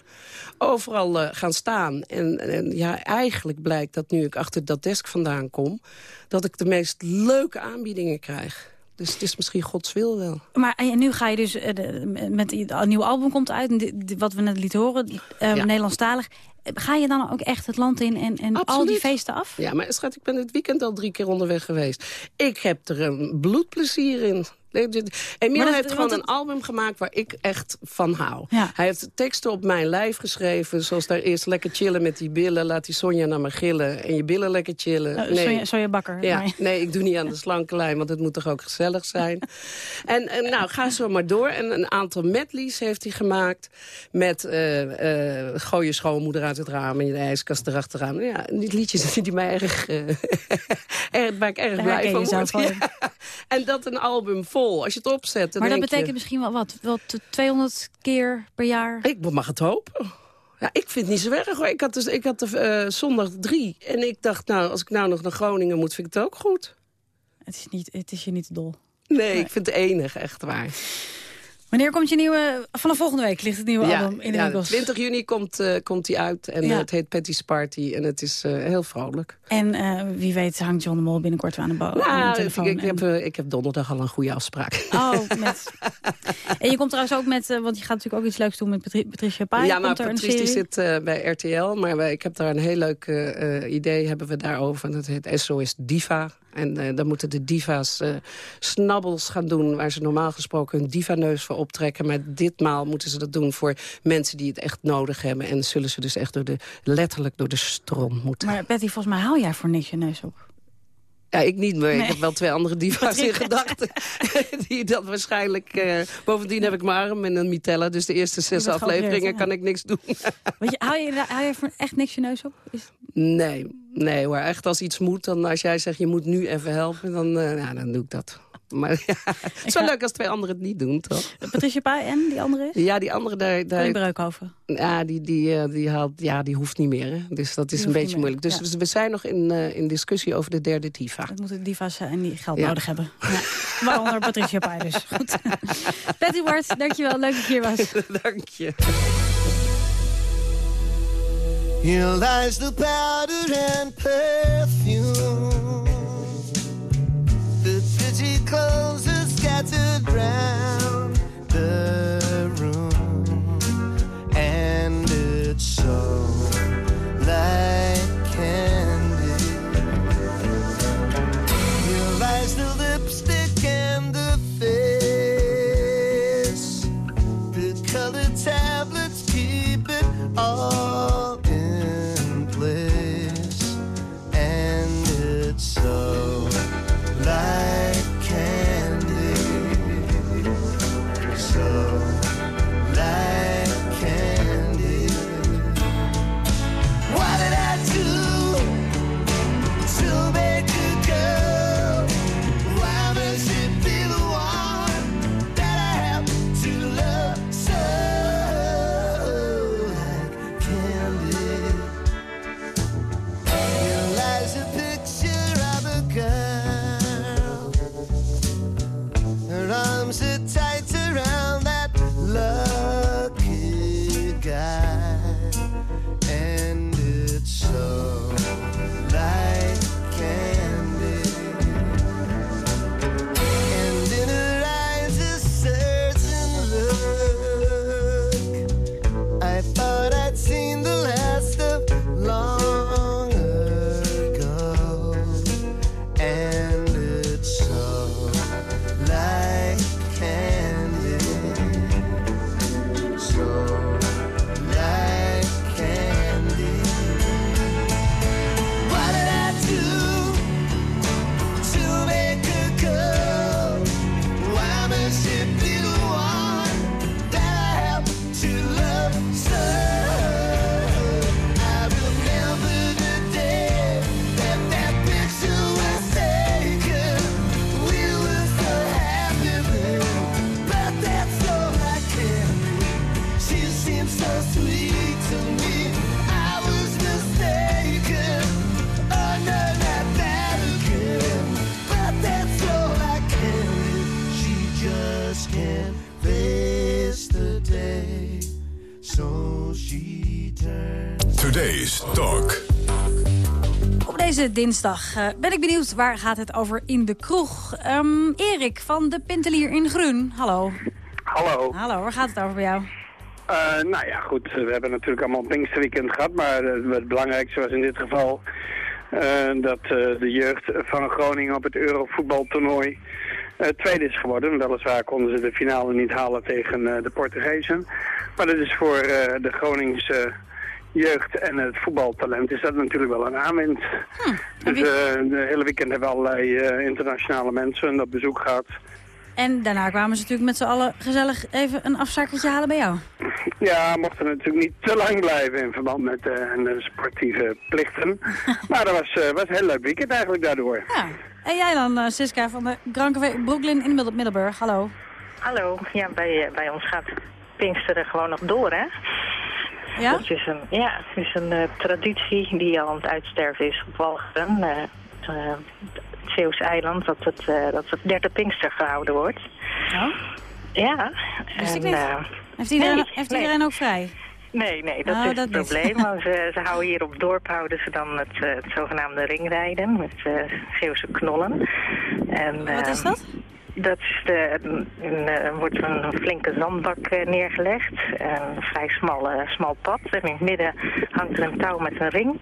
Overal uh, gaan staan. En, en, ja, eigenlijk blijkt dat nu ik achter dat desk vandaan kom... dat ik de meest leuke aanbiedingen krijg. Dus het is misschien Gods wil wel. Maar en nu ga je dus, de, met een nieuw album komt uit, wat we net lieten horen, ja. Nederlandstalig. Ga je dan ook echt het land in en, en al die feesten af? Ja, maar schat, ik ben het weekend al drie keer onderweg geweest. Ik heb er een bloedplezier in. Emiel heeft gewoon een album gemaakt waar ik echt van hou. Ja. Hij heeft teksten op mijn lijf geschreven. Zoals daar eerst lekker chillen met die billen. Laat die Sonja naar me gillen. En je billen lekker chillen. Uh, nee. Sonja, Sonja Bakker. Ja. Nee. nee. ik doe niet aan de slanke lijn. Want het moet toch ook gezellig zijn. <laughs> en, en, nou, ga zo maar door. En een aantal medleys heeft hij gemaakt. Met uh, uh, gooi je schoonmoeder uit het raam. En je ijskast erachteraan. Ja, die liedjes <laughs> die mij erg... <laughs> erg waar ik erg blij van word. Ja. En dat een album vol als je het opzet. Maar dat betekent je... misschien wel wat? Wel 200 keer per jaar? Ik mag het hopen. Ja, ik vind het niet zo erg hoor. Ik had, dus, ik had de, uh, zondag drie. En ik dacht, nou, als ik nou nog naar Groningen moet, vind ik het ook goed. Het is, niet, het is je niet dol. Nee, nee. ik vind het enig, echt waar. Wanneer komt je nieuwe... Vanaf volgende week ligt het nieuwe album in de ja, 20 juni komt, uh, komt die uit. En ja. het heet Patty's Party. En het is uh, heel vrolijk. En uh, wie weet hangt John de Mol binnenkort aan de boom. Nou, ik, ik, heb, ik heb donderdag al een goede afspraak. Oh, <laughs> met... en je komt trouwens ook met... want je gaat natuurlijk ook iets leuks doen met Patri Patricia Pai. Ja, maar Patricia zit bij RTL. Maar wij, ik heb daar een heel leuk idee hebben we daarover. Dat heet SOS Diva. En uh, dan moeten de diva's uh, snabbels gaan doen... waar ze normaal gesproken hun divaneus voor optrekken. Maar ditmaal moeten ze dat doen voor mensen die het echt nodig hebben. En zullen ze dus echt door de, letterlijk door de stroom moeten. Maar Betty, volgens mij haal jij voor niks je neus op. Ja, ik niet, maar nee. ik heb wel twee andere diva's in gedachten. <laughs> die dat waarschijnlijk... Uh, bovendien heb ik mijn arm en een mitella. Dus de eerste zes afleveringen ja. kan ik niks doen. <laughs> Want je, hou, je, hou je echt niks je neus op? Is... Nee, nee hoor. Echt als iets moet, dan als jij zegt je moet nu even helpen, dan, uh, nou, dan doe ik dat. Maar ja, <laughs> het is wel leuk als twee anderen het niet doen, toch? Patricia Pai en die andere is? Ja, die andere... Daar, daar, Breukhoven? Ja, die, die, die, haalt, ja, die hoeft niet meer. Hè. Dus dat is die een beetje moeilijk. Dus ja. we zijn nog in, uh, in discussie over de derde diva. Dat moeten diva's zijn die geld ja. nodig hebben. Ja. Waaronder Patricia Pai dus. <laughs> Goed. <laughs> Patty Ward, dankjewel. Leuk dat je hier was. Dank je. Here lies the powder and perfume The pretty clothes are scattered round the dinsdag uh, ben ik benieuwd waar gaat het over in de kroeg. Um, Erik van de Pintelier in Groen, hallo. Hallo. Hallo, waar gaat het over bij jou? Uh, nou ja, goed, we hebben natuurlijk allemaal Pinksterweekend gehad, maar uh, het belangrijkste was in dit geval dat de jeugd van Groningen op het Eurovoetbaltoernooi tweede is geworden. Weliswaar konden ze de finale niet halen tegen de Portugezen, maar dat is voor de Groningse jeugd en het voetbaltalent is dat natuurlijk wel een aanwinst. Hm, dus uh, de hele weekend hebben we allerlei uh, internationale mensen op bezoek gehad. En daarna kwamen ze natuurlijk met z'n allen gezellig even een afzakkertje halen bij jou. Ja, mochten natuurlijk niet te lang blijven in verband met uh, de sportieve plichten. <laughs> maar dat was, was een heel leuk weekend eigenlijk daardoor. Ja. En jij dan, Siska van de Grand Café Brooklyn in Middelburg. Hallo. Hallo. Ja, bij, bij ons gaat Pinksteren gewoon nog door, hè? Ja? Dat is een, ja, het is een uh, traditie die al aan het uitsterven is op Walcheren. Uh, uh, het Zeeuwse eiland, dat het, dat het derde Pinkster gehouden wordt. Oh? Ja. Ik niet. heeft iedereen, nee, heeft iedereen ook vrij? Nee, nee, dat oh, is dat het probleem. Want ze, <laughs> ze houden hier op het dorp houden ze dan het, het zogenaamde ringrijden met Zeeuwse knollen. En, Wat is dat? Dat is de, er wordt een flinke zandbak neergelegd. Een vrij smal, smal pad. En in het midden hangt er een touw met een ring.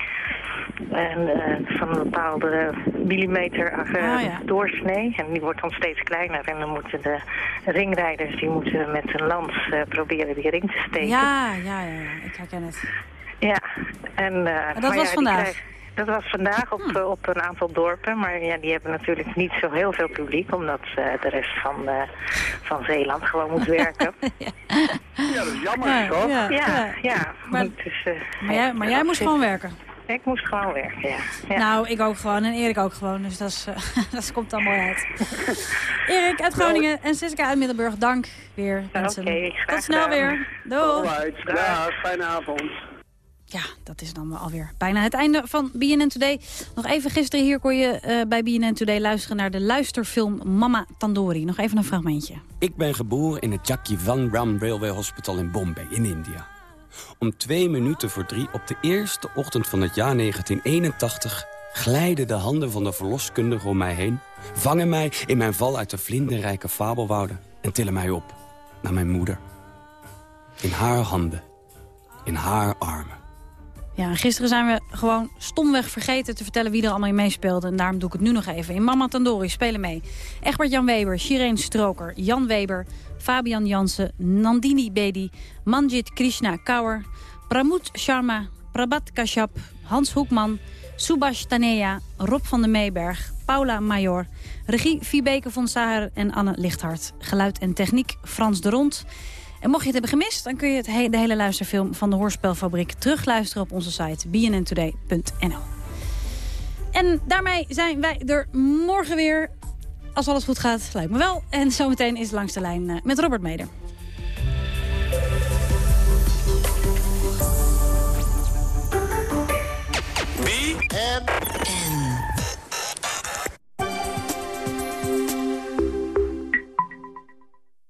En uh, van een bepaalde millimeter uh, oh, ja. doorsnee. En die wordt dan steeds kleiner. En dan moeten de ringrijders die moeten met een lans uh, proberen die ring te steken. Ja, ja, ja, ik herken het. Ja. En, en dat was ja, vandaag? Dat was vandaag op, Hm. op een aantal dorpen, maar ja, die hebben natuurlijk niet zo heel veel publiek, omdat uh, de rest van, uh, van Zeeland gewoon moet <laughs> werken. ja. ja, dat is jammer, ja, toch? Ja, ja. ja. Maar, dus, uh, maar jij, maar jij moest gewoon werken? Ik moest gewoon werken, ja. ja. Nou, ik ook gewoon en Erik ook gewoon, dus dat, is, <laughs> dat komt dan mooi uit. Erik uit Groningen en Siska uit Middelburg, dank weer mensen. Oké, Tot snel gedaan. weer. Doei. Alright, dag, fijne avond. Ja, dat is dan alweer bijna het einde van BNN Today. Nog even gisteren hier kon je uh, bij BNN Today luisteren naar de luisterfilm Mama Tandori. Nog even een fragmentje. Ik ben geboren in het Van Ram Railway Hospital in Bombay in India. Om twee minuten voor drie op de eerste ochtend van het jaar 1981... glijden de handen van de verloskundige om mij heen... vangen mij in mijn val uit de vlinderrijke fabelwouden... en tillen mij op naar mijn moeder. In haar handen. In haar armen. Ja, en gisteren zijn we gewoon stomweg vergeten te vertellen wie er allemaal in meespeelde. En daarom doe ik het nu nog even. In Mama Tandori spelen mee Egbert Jan Weber, Shireen Stroker, Jan Weber... Fabian Jansen, Nandini Bedi, Manjit Krishna Kaur... Pramut Sharma, Prabhat Kashyap, Hans Hoekman... Subhash Tanea, Rob van der Meeberg, Paula Major... regie Vibeke von Saher en Anne Lichthart. Geluid en techniek Frans de Rond... En mocht je het hebben gemist, dan kun je het he de hele luisterfilm van de Hoorspelfabriek terugluisteren op onze site bnntoday.nl. En daarmee zijn wij er morgen weer, als alles goed gaat, lijkt me wel. En zometeen is langs de lijn uh, met Robert Meder.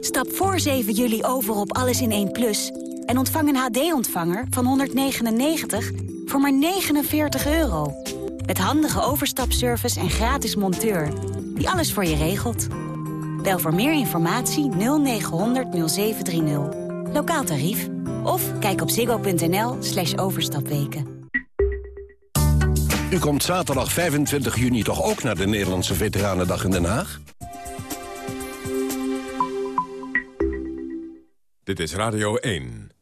Stap voor 7 juli over op Alles in 1 Plus... en ontvang een HD-ontvanger van 199 voor maar 49 euro. Met handige overstapservice en gratis monteur... die alles voor je regelt. Bel voor meer informatie 0900 0730. Lokaal tarief. Of kijk op ziggo.nl slash overstapweken. U komt zaterdag 25 juni toch ook naar de Nederlandse Veteranendag in Den Haag? Dit is Radio 1.